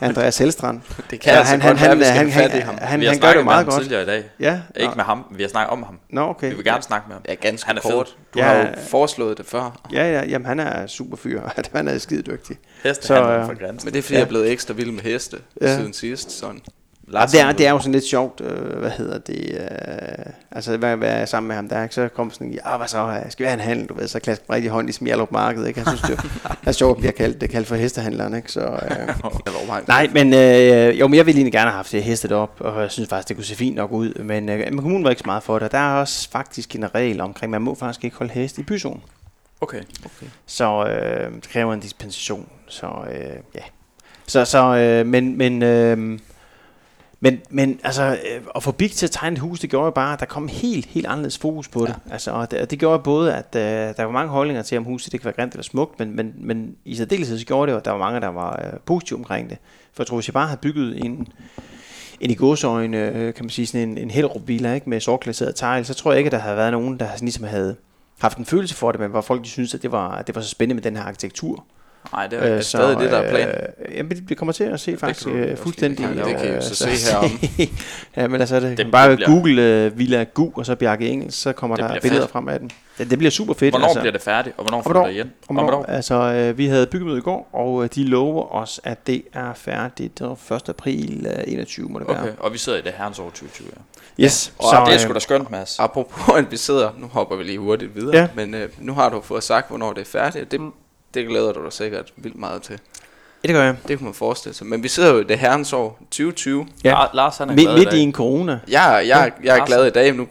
Andreas Helstrand. Det kan altså godt være, vi skal have fat i ham. Han, vi har han gør det meget ham godt. tidligere i dag. Ja, Ikke nå, med ham, vi har snakket om ham. Nå, okay. Vi vil gerne snakke med ham. Ja, ganske Han er fed. kort. Du Ja. har jo foreslået det før. Ja, ja, jamen han er super fyr. han er skide dygtig. Hestehandler Så, fra øh, Grænsted. Men det er fordi, Ja. jeg er blevet ekstra vild med heste Ja. siden sidst. Sådan. Ja, det, er, det er jo sådan lidt sjovt, øh, hvad hedder det, øh, altså hvad, hvad er sammen med ham der, ikke? så kom sådan, ja, hvad så, skal vi have en handel, du ved, så klasker rigtig hånd i Smjerlup Marked, ikke? Han synes, det er sjovt, at bliver kaldt, det kaldt for hestehandleren, ikke? Så, øh, Jeg nej, men øh, jo, men jeg ville egentlig gerne have haft det hestet op, og jeg synes faktisk, det kunne se fint nok ud, men, øh, men kommunen var ikke så meget for det. Der er også faktisk en regel omkring, man må faktisk ikke holde hest i byzonen. Okay. Så øh, det kræver en dispensation. Så øh, ja. Så, så øh, men, men, øh, men, men altså, øh, at få Big til at tegne et hus, det gjorde jo bare, at der kom helt, helt anderledes fokus på det. Altså, og det, og det gjorde både, at øh, der var mange holdninger til, om huset det kan være grimt eller smukt, men, men, men i særdeleshed så gjorde det at der var mange, der var øh, positive omkring det. For jeg tror, hvis jeg bare havde bygget en, en i godsøjne, øh, kan man sige, sådan en, en hellerup villa, ikke, med sortglaseret tegl, så tror jeg ikke, at der havde været nogen, der sådan ligesom havde haft en følelse for det, men hvor folk de synes, at det var, at det var så spændende med den her arkitektur. Nej, det er Øh, stadig det, der er planen. Øh, jamen, det- vi kommer til at se faktisk kan du øh, fuldstændig. lige- det kan I jo øh, så se herom. ja, men altså, det, Det det bare bliver- Google uh, Villa Gu, og så Bjarke Engels, så kommer Det der billeder fedt. frem af den. Det, det bliver super fedt. Hvornår altså. bliver det færdigt, og hvornår får hvornår? du det igen? Om hvornår? Altså, øh, vi havde byggemøde i går, og øh, de lover os, at det er færdigt den 1. april øh, 21, må det være. Okay, og vi sidder i det herrens år 2020, ja. Yes. Og Så, det er øh, sgu da skønt, Mads. Apropos, at vi sidder, nu hopper vi lige hurtigt videre, Ja. men øh, nu har du fået sagt, hvornår det er færdigt, og det, det glæder du dig sikkert vildt meget til. Ja, det gør jeg. Det kunne man forestille sig. Men vi sidder jo i det herrens år 2020. Ja. Lar- Lars, han er Midt, glad midt i dag. en corona. Jeg, jeg, jeg er glad i dag, nu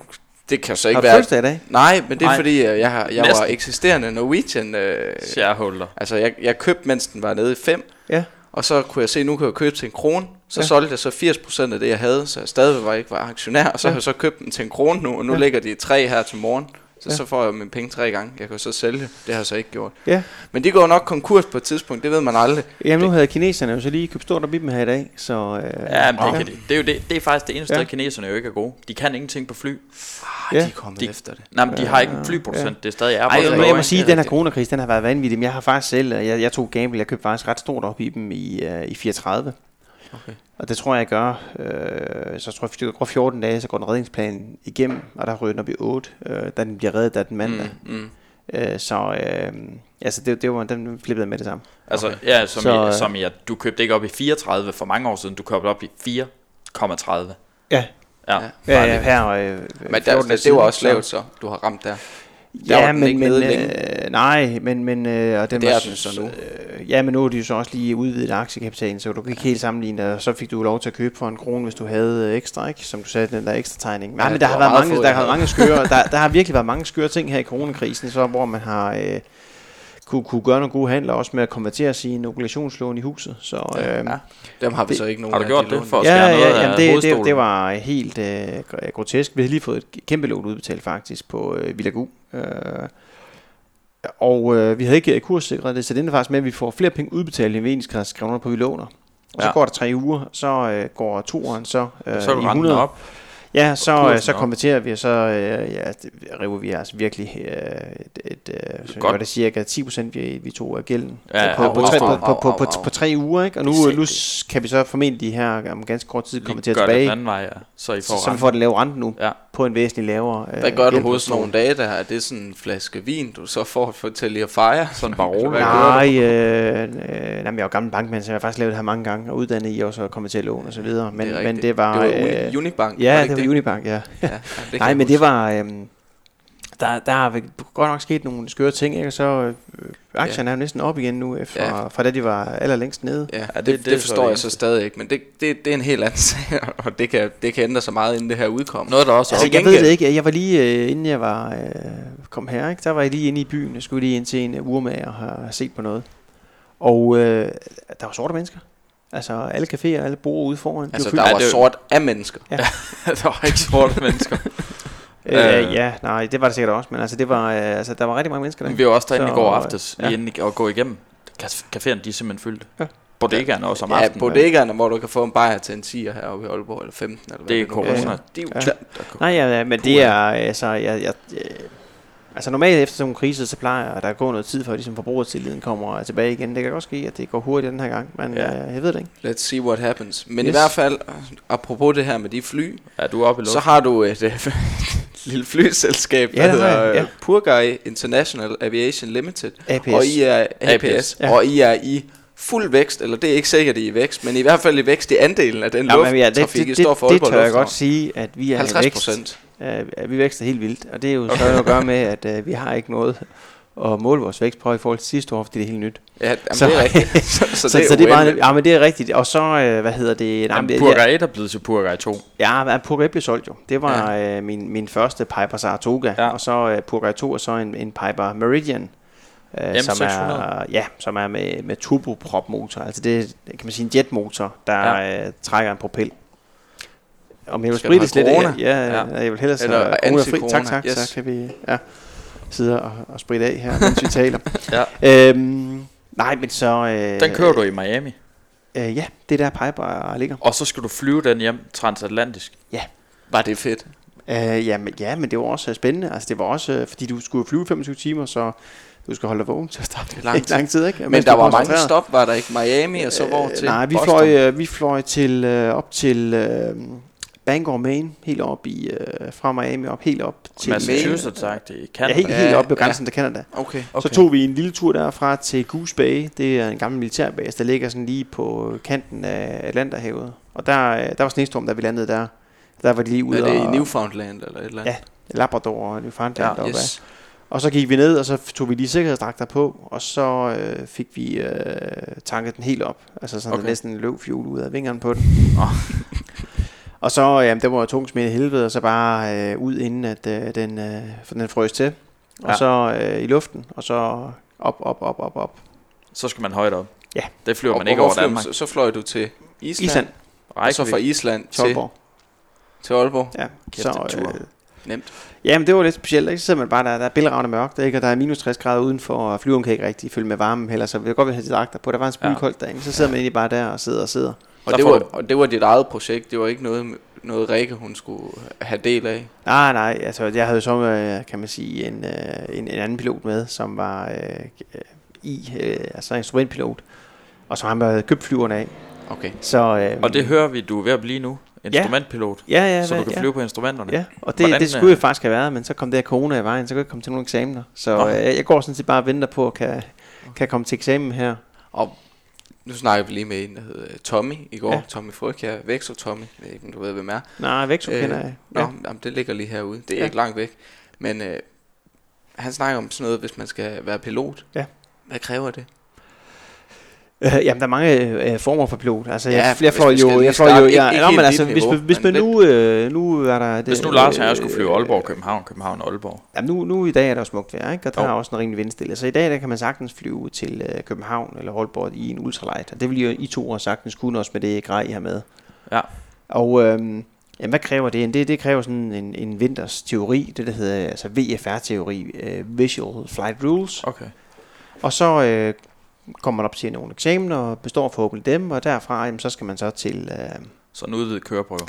det kan så ikke Har du være... fødselsdag i dag? Nej, men det er Nej. fordi, øh, jeg, har, jeg var Næsten. eksisterende Norwegian. Øh, Shareholder. altså, jeg, jeg købte, mens den var nede i 5, Ja. og så kunne jeg se, nu kan jeg købe til en krone. Så Ja. ja. solgte jeg så 80% af det, jeg havde, så jeg stadig var ikke var aktionær. Og så Ja. har jeg så købt den til en krone nu, og nu Ja. ja. ligger de i 3 her til morgen. Så, Ja. ja. så får jeg mine penge tre gange. Jeg kan så sælge. Det har jeg så ikke gjort. Ja. Men de går nok konkurs på et tidspunkt, det ved man aldrig. Jamen, nu havde kineserne jo så lige købt stort op i dem her i dag, så... Øh, Ja, men det, kan de. det er jo det, det er faktisk det eneste Ja. sted, kineserne jo ikke er gode. De kan ingenting på fly. Ah, Ja. de er kommet De- efter det. Nej, men de har ikke en flyproducent. Det er stadig Airbus. Ej, laver jeg må sige, at er den her coronakrise, den har været vanvittig. Men jeg har faktisk selv, øh, jeg, jeg tog gamble, jeg købte faktisk ret stort op i dem i, uh, i 34. Okay. Og det tror jeg, jeg gør. Øh, så tror jeg, det går 14 dage, så går den redningsplan igennem, og der ryger den op i 8, øh, da den bliver reddet, da den mandag. Mm, mm. Øh, så øh, altså, det, det var, den flippede med det samme. Altså, ja, som, Så, i, øh, som i, at du købte ikke op i 34 for mange år siden. Du købte op i 4,30. Ja, Ja. Ja. ja, ja her øh, Men der, det, det var også lavt, så du har ramt der. Der var Ja, men, men øh, nej, men, men øh, og den Det var er s- den så nu. Øh, ja, men nu er de jo så også lige udvidet aktiekapitalen, så du kan ikke helt sammenligne det, og så fik du lov til at købe for en krone, hvis du havde øh, ekstra, ikke? Som du sagde, den der ekstra tegning. Nej, Ja, men der har var været mange, der har været mange skøre, der, der har virkelig været mange skøre ting her i coronakrisen, så hvor man har øh, kunne, kunne gøre nogle gode handler, også med at konvertere sine obligationslån i huset. Så, øh, Ja. Dem har vi det- så ikke nogen Har du gjort de det for at ja, skære ja, noget jamen af det, det, det var helt øh, gr- grotesk. Vi havde lige fået et kæmpe lån udbetalt faktisk på øh, Villa Gu. Øh, og øh, vi havde ikke øh, kurssikret det, så det ender faktisk med, at vi får flere penge udbetalt, end vi egentlig skal under på, vi låner. Og så Ja. går der tre uger, så øh, går toeren så øh, så er du i renten 100. op. Ja, så, kursen øh, så konverterer vi, og så øh, ja, det, river vi altså virkelig øh, et, et øh, så Godt. var det cirka 10 procent, vi, vi tog af gælden Ja, på, på, tre, på, på, på, tre uger, ikke? Og nu, nu kan vi så formentlig her om ganske kort tid komme til at gør det tilbage, den anden vej, ja. Så I får så, så vi får den lave rente nu Ja. På en væsentlig lavere øh, Hvad gør du hos nogle dage der? Er det sådan en flaske vin, du så får for til at fejre? Sådan gør Nej, øh, øh, nej, men jeg er jo gammel bankmand, så jeg har faktisk lavet det her mange gange, og uddannet i også at komme til at låne og så videre. Men Det men det var... det var Uni- øh, Unibank. ja, ikke det var Unibank, ja. Ja, ja, det Nej, men det huske. var... Øhm, der, der har vel godt nok sket nogle skøre ting, ikke? Og så øh, aktierne er jo næsten op igen nu, efter, Ja. fra da de var allerlængst nede. Ja, Ja, det, det- det, det er så forstår det jeg så stadig ikke, men det, det, det er en helt anden sag, og det kan, det kan ændre sig meget, inden det her udkommer. Noget, der også Altså, er jeg ved det ikke. Jeg var lige, øh, inden jeg var øh, kom her, ikke? der var jeg lige inde i byen. Jeg skulle lige ind til en uh, urmager og have set på noget. Og øh, der var sorte mennesker. Altså alle caféer, alle borde ude foran. de Altså, var der var det- sort af mennesker. der var ikke sorte mennesker. Øh, ja, nej, det var det sikkert også, men altså, det var, øh, altså, der var rigtig mange mennesker der. Vi var også derinde i Så, går øh, aftes, ja. lige inden i- at gå igennem. Caf- Caféerne, de er simpelthen fyldt. Ja. Bodegaerne også om Ja, aftenen. bodegaerne, hvor du kan få en bajer til en 10'er heroppe i Aalborg, eller 15, eller hvad Det er corona. koster. De er jo Ja. ja. Nej, ja, ja, men det er, altså, jeg, jeg, øh, Altså normalt efter sådan en krise, så plejer der at gå noget tid, før ligesom forbrugertilliden kommer tilbage igen. Det kan godt ske, at det går hurtigt den her gang, men Ja. ja. øh, jeg ved det ikke. Let's see what happens. Men yes. I hvert fald, apropos det her med de fly, Er du oppe i så har du et øh, lille flyselskab, der Ja, det har hedder jeg, ja. ja. Purgai International Aviation Limited. APS. Og I er APS, APS, ja. og I er i fuld vækst, eller det er ikke sikkert, I er i vækst, men i hvert fald i vækst i andelen af den Ja, men ja, lufttrafik, det, I det, står det, for det Aalborg tør jeg godt sige, at vi er i 50 vækst. procent. Uh, vi vækster helt vildt, og det er jo så noget at gøre med, at uh, vi har ikke noget at måle vores vækst på i forhold til sidste år, fordi det er helt nyt. Ja, jamen, Så- det er rigtigt. så, så, Så, det, så det er bare, ja, men det er rigtigt. Og så, øh, hvad hedder det? Jamen, men- Purgai 1 er blevet til Purgai 2. Ja, ja Purgai blev solgt jo. Det var ja. øh, min, min første Piper Saratoga, Ja. og så øh, Purgai 2 og så en, en Piper Meridian. Øh, som M600. er, ja, som er med, med turboprop motor. Altså det er, kan man sige, en jetmotor, der Ja. øh, trækker en propel. Om jeg vil spritte lidt af, ja, Ja. jeg vil hellere Eller så corona fri. anti-corona, Tak, tak, yes. så kan vi ja, sidde og, og spritte af her, mens vi taler. Ja. Øhm, nej, men så... Øh, Den kører du i Miami. Øh, ja, det er der Piper ligger. Og så skal du flyve den hjem transatlantisk. Var det fedt? Øh, ja, men, ja, men det var også øh, spændende. Altså, det var også, øh, fordi du skulle flyve 25 timer, så du skal holde dig vågen til at starte. Det lang tid. lang tid, ikke? Men Mens der er var mange stop, var der ikke? Miami, og så hvor til Øh, Nej, vi Boston? fløj, øh, vi fløj til, øh, op til øh, Bangor, Maine, helt op i, øh, fra Miami op, helt op til Massachusetts sagt i Ja, Canada. helt, Ja, helt op ved ja. grænsen til Canada. Okay. Okay. Så tog vi en lille tur derfra til Goose Bay. Det er en gammel militærbase, der ligger sådan lige på kanten af Atlanterhavet. Og der, øh, der var snestorm, da vi landede der. Der var de lige ude Er det i Newfoundland eller et eller andet? Ja, Labrador og Newfoundland Ja, ja. Yes. Og så gik vi ned, og så tog vi lige sikkerhedsdragter på, og så øh, fik vi øh, tanket den helt op. Altså sådan, okay. Næsten løb fjul ud af vingerne på den. og så, jamen, det var jo tungt smidt i helvede, og så bare øh, ud inden, at øh, den, øh, for den frøs til. Og Ja. så øh, i luften, og så op, op, op, op, op. Så skal man højt op. Ja. Det flyver Og- man ikke over Danmark. Så, så fløj du til Island, Island, og så fra. Island til, Tolborg. til Aalborg. Ja, Kæft, så, øh, Nemt. Jamen, det var lidt specielt. Ikke? Så sidder man bare der, der er bælragende mørkt, ikke? og der er minus 60 grader udenfor, og flyveren kan ikke rigtig følge med varmen heller, så vi kan godt have de dragter på. Der var en smule Ja. ja. koldt derinde, så sidder man egentlig bare der og sidder og sidder. Og det, var, du- og det var dit eget projekt, det var ikke noget, noget Rikke, hun skulle have del af. Nej, nej, altså jeg havde jo så, øh, kan man sige, en, øh, en, en anden pilot med, som var øh, øh, i, øh, altså instrumentpilot, og som han havde købt flyverne af. Okay. Så, øh, Og det hører vi, du er ved at blive nu. Instrumentpilot. ja, ja, Så du kan ja. flyve på instrumenterne. Ja, og det, Hvordan, det skulle jeg faktisk have været, men så kom det her corona i vejen, så kunne jeg ikke komme til nogle eksamener. Så Nå. øh, jeg går sådan set bare og venter på, at kan, kan komme til eksamen her. Og nu snakker vi lige med en, der hedder Tommy i går. Ja. Tommy Frøkjær, Vexo Tommy. Jeg ved ikke, om du ved, hvem er. Nej, Vexo øh, kender jeg. Nå, ja. jamen, det ligger lige herude. Det er. Ja. ikke langt væk. Men øh, han snakker om sådan noget, hvis man skal være pilot. Ja. Hvad kræver det? Øh, jamen, der er mange øh, former for pilot. Altså, Ja, jeg, jeg hvis fløj jo... Jeg fløj jo ikke- jeg, ikke helt men altså, hvis, niveau, hvis man nu... Øh, nu er der... Det, Hvis nu Lars og jeg øh, skulle flyve Aalborg, København, København, Aalborg. Jamen nu, nu i dag er der jo smukt vejr, ikke? og der Jo. er også en rimelig vindstille. Så i dag der kan man sagtens flyve til øh, København eller Aalborg i en ultralight. Og det vil jo I to også sagtens kunne også med det grej, I har med. Ja. Og øhm, jamen, hvad kræver det? det? Det kræver sådan en, en vinters teori, det der hedder altså VFR-teori, øh, Visual Flight Rules. Okay. Og så øh, kommer op til nogle eksamener og består forhåbentlig dem, og derfra jamen, så skal man så til... Øh, Så en udvidet køreprøve.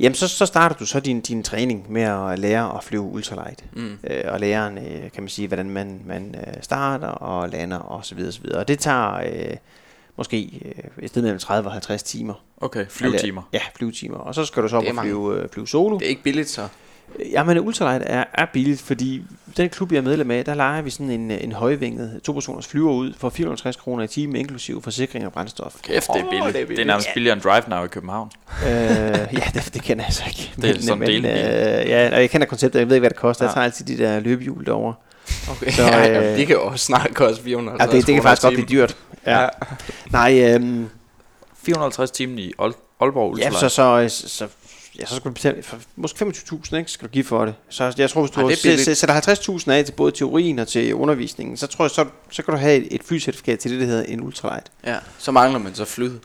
Jamen, så, så starter du så din, din træning med at lære at flyve ultralight. Mm. Øh, og lære, øh, kan man sige, hvordan man, man øh, starter og lander og så videre, så videre. Og det tager øh, måske øh, et sted mellem 30 og 50 timer. Okay, flyvetimer. Ja, flyvetimer. Og så skal du så op og flyve, øh, flyve solo. Det er ikke billigt så. Jamen, ultralight er, er billigt, fordi den klub, jeg er medlem af, der leger vi sådan en, en højvinget to-personers flyver ud for 450 kroner i timen, inklusive forsikring og brændstof. Kæft, det er billigt. det er Det er, billigt. nærmest billigere end Drive Now i København. øh, ja, det, det kender jeg så ikke. Det er sådan en øh, delbil. ja, og jeg kender konceptet, jeg ved ikke, hvad det koster. Ja. Jeg tager altid de der løbehjul derovre. Okay. Så, Så, ja, øh, jamen, de kan jo også snart koste 400 Ja, det, det kan faktisk godt blive dyrt. Ja. Nej, øhm, 450 timer i Aal- Aalborg ja, Ultralight. så, så, så, så, ja, så skal du betale for, måske 25.000, ikke, skal du give for det. Så jeg tror, hvis du Ej, det er sætter 50.000 af til både teorien og til undervisningen, så tror jeg, så, så kan du have et, et flycertifikat til det, der hedder en ultralight. Ja, så mangler man så flyet.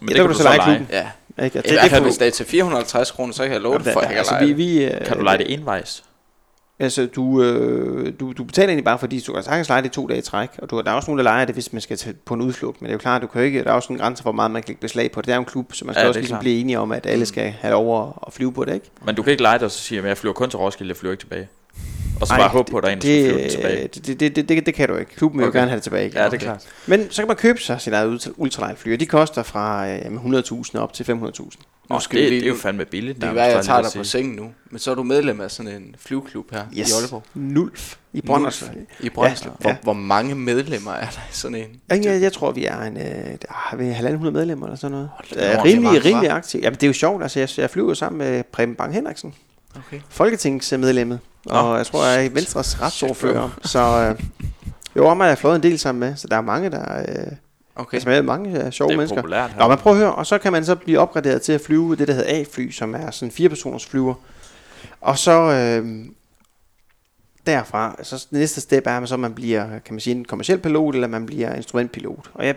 Men ja, der kan du så lege klubben. Ja. Ikke? Og I hvert fald, hvis det er til 450 kroner, så kan jeg love Jamen, det for, at jeg kan altså, lege vi, det. vi, øh, Kan du lege det envejs? Altså, du, øh, du, du betaler egentlig bare, fordi du kan sagtens lege det to dage i træk. Og du, der er også nogen, der leger det, hvis man skal til, på en udflugt. Men det er jo klart, du kan ikke, der er også en grænse for, hvor meget man kan lægge beslag på det. Det er jo en klub, så man skal Ja, også ligesom blive enige om, at alle skal have lov at, at flyve på det, ikke? Men du kan ikke lege det og så sige, at jeg flyver kun til Roskilde, jeg flyver ikke tilbage. Og så bare håbe på, at der er en, der den tilbage. det, det, det, det, det, det kan du ikke. Klubben vil Okay. okay. gerne have det tilbage igen. Ja, det er klart. Men så kan man købe sig sin eget ultra- ultralight-fly, og de koster fra øh, jamen, 100.000 op til 500.000. Nu Nå, det, lige- det er jo fandme billigt. Det nærmest, være, var jeg tager dig på sengen nu. Men så er du medlem af sådan en flyveklub her Yes. i Aalborg. Nulf. I Brønders. I Brøndstrup. Ja, Hvor, ja. hvor mange medlemmer er der i sådan en? Jeg, jeg, jeg tror, vi er en, øh, der har vi 1.500 medlemmer eller sådan noget. da Øh, rimelig, Det er rimelig aktiv. Jamen, det er jo sjovt. Altså, jeg, jeg flyver sammen med Preben Bang Henriksen, Okay. folketingsmedlemmet. Og Nå. jeg tror, jeg er i Venstres retsordfører. Så øh, jo, om har jeg flået en del sammen med. Så der er mange, der øh, Okay. altså, med mange øh, sjove Det er mennesker. populært her. Nå, men prøv at høre. Og så kan man så blive opgraderet til at flyve det, der hedder A-fly, som er sådan en fire-personers flyver. Og så øh, derfra, så næste step er, så man bliver, kan man sige, en kommersiel pilot, eller man bliver instrumentpilot. Og jeg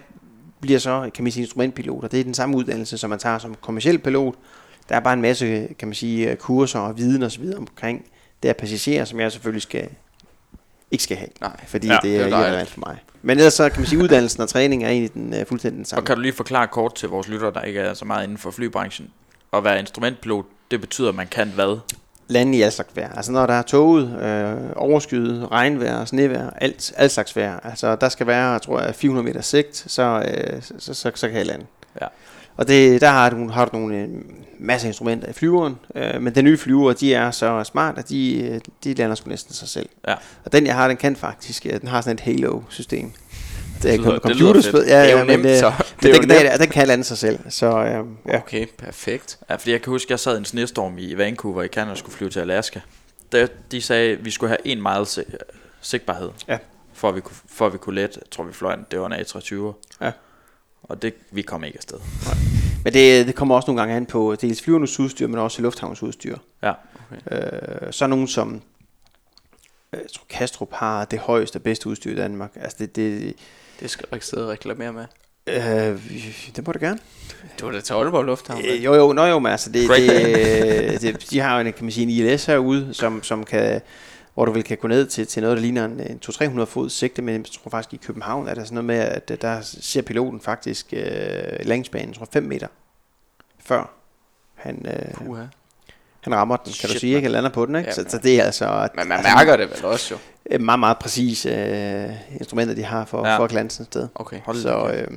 bliver så, kan man sige, instrumentpilot, og det er den samme uddannelse, som man tager som kommersiel pilot. Der er bare en masse, kan man sige, kurser og viden og så videre omkring det er passagerer, som jeg selvfølgelig skal, ikke skal have. Nej. Fordi Ja, det er irrelevant for mig. Men ellers så kan man sige, uddannelsen og træning er egentlig den uh, fuldstændig den samme. Og kan du lige forklare kort til vores lyttere, der ikke er så meget inden for flybranchen? At være instrumentpilot, det betyder, at man kan hvad? lande i alt slags vejr. Altså når der er toget, øh, overskyet, regnvejr, snevejr, alt, alt slags vejr. Altså der skal være, tror jeg, 400 meter sigt, så, øh, så, så, så, så kan jeg lande. Ja. Og det, der har du, har du nogle øh, masse instrumenter i flyveren, øh, men den nye flyver, de er så smart, at de, øh, de lander sgu næsten sig selv. Ja. Og den jeg har, den kan faktisk, øh, den har sådan et Halo-system. Det er lyder- computerspil. fedt. Ja, Det er jo ja, men, nemt, så. Det er den, nemt. den, den kan lande sig selv. Så øh, ja. Okay, perfekt. Ja, fordi jeg kan huske, jeg sad i en snestorm i Vancouver i Canada og skulle flyve til Alaska. Der, de sagde, at vi skulle have en mile sig- sigtbarhed, Ja. for, at vi kunne, for at vi kunne lette. Jeg tror, vi fløj en, det var en A320. Ja. Og det, vi kom ikke afsted. Men det, det kommer også nogle gange an på dels flyvernes udstyr, men også lufthavns udstyr. Ja. Øh, så er nogen som øh, jeg tror Kastrup har det højeste og bedste udstyr i Danmark. Altså det, det, Det skal du ikke sidde og reklamere med. øh, det må du gerne. Du er da til Aalborg Lufthavn. Øh, jo jo, nå jo, men altså det, det, det, de har jo en, kan man sige, en ILS herude, som, som kan, hvor du vel kan gå ned til, til noget, der ligner en, en 200-300 fod sigte, men jeg tror faktisk i København er der sådan noget med, at øh, der ser piloten faktisk øh, landingsbanen, tror 5 meter før han, øh, han rammer den, kan Shit, du sige, ikke? Han lander på den, ikke? Ja, så, så det er altså... Men man altså, mærker det vel også jo. øh, meget, meget præcise øh, instrumenter, de har for, Ja. for at sådan et sted. Okay. Hold Så øh,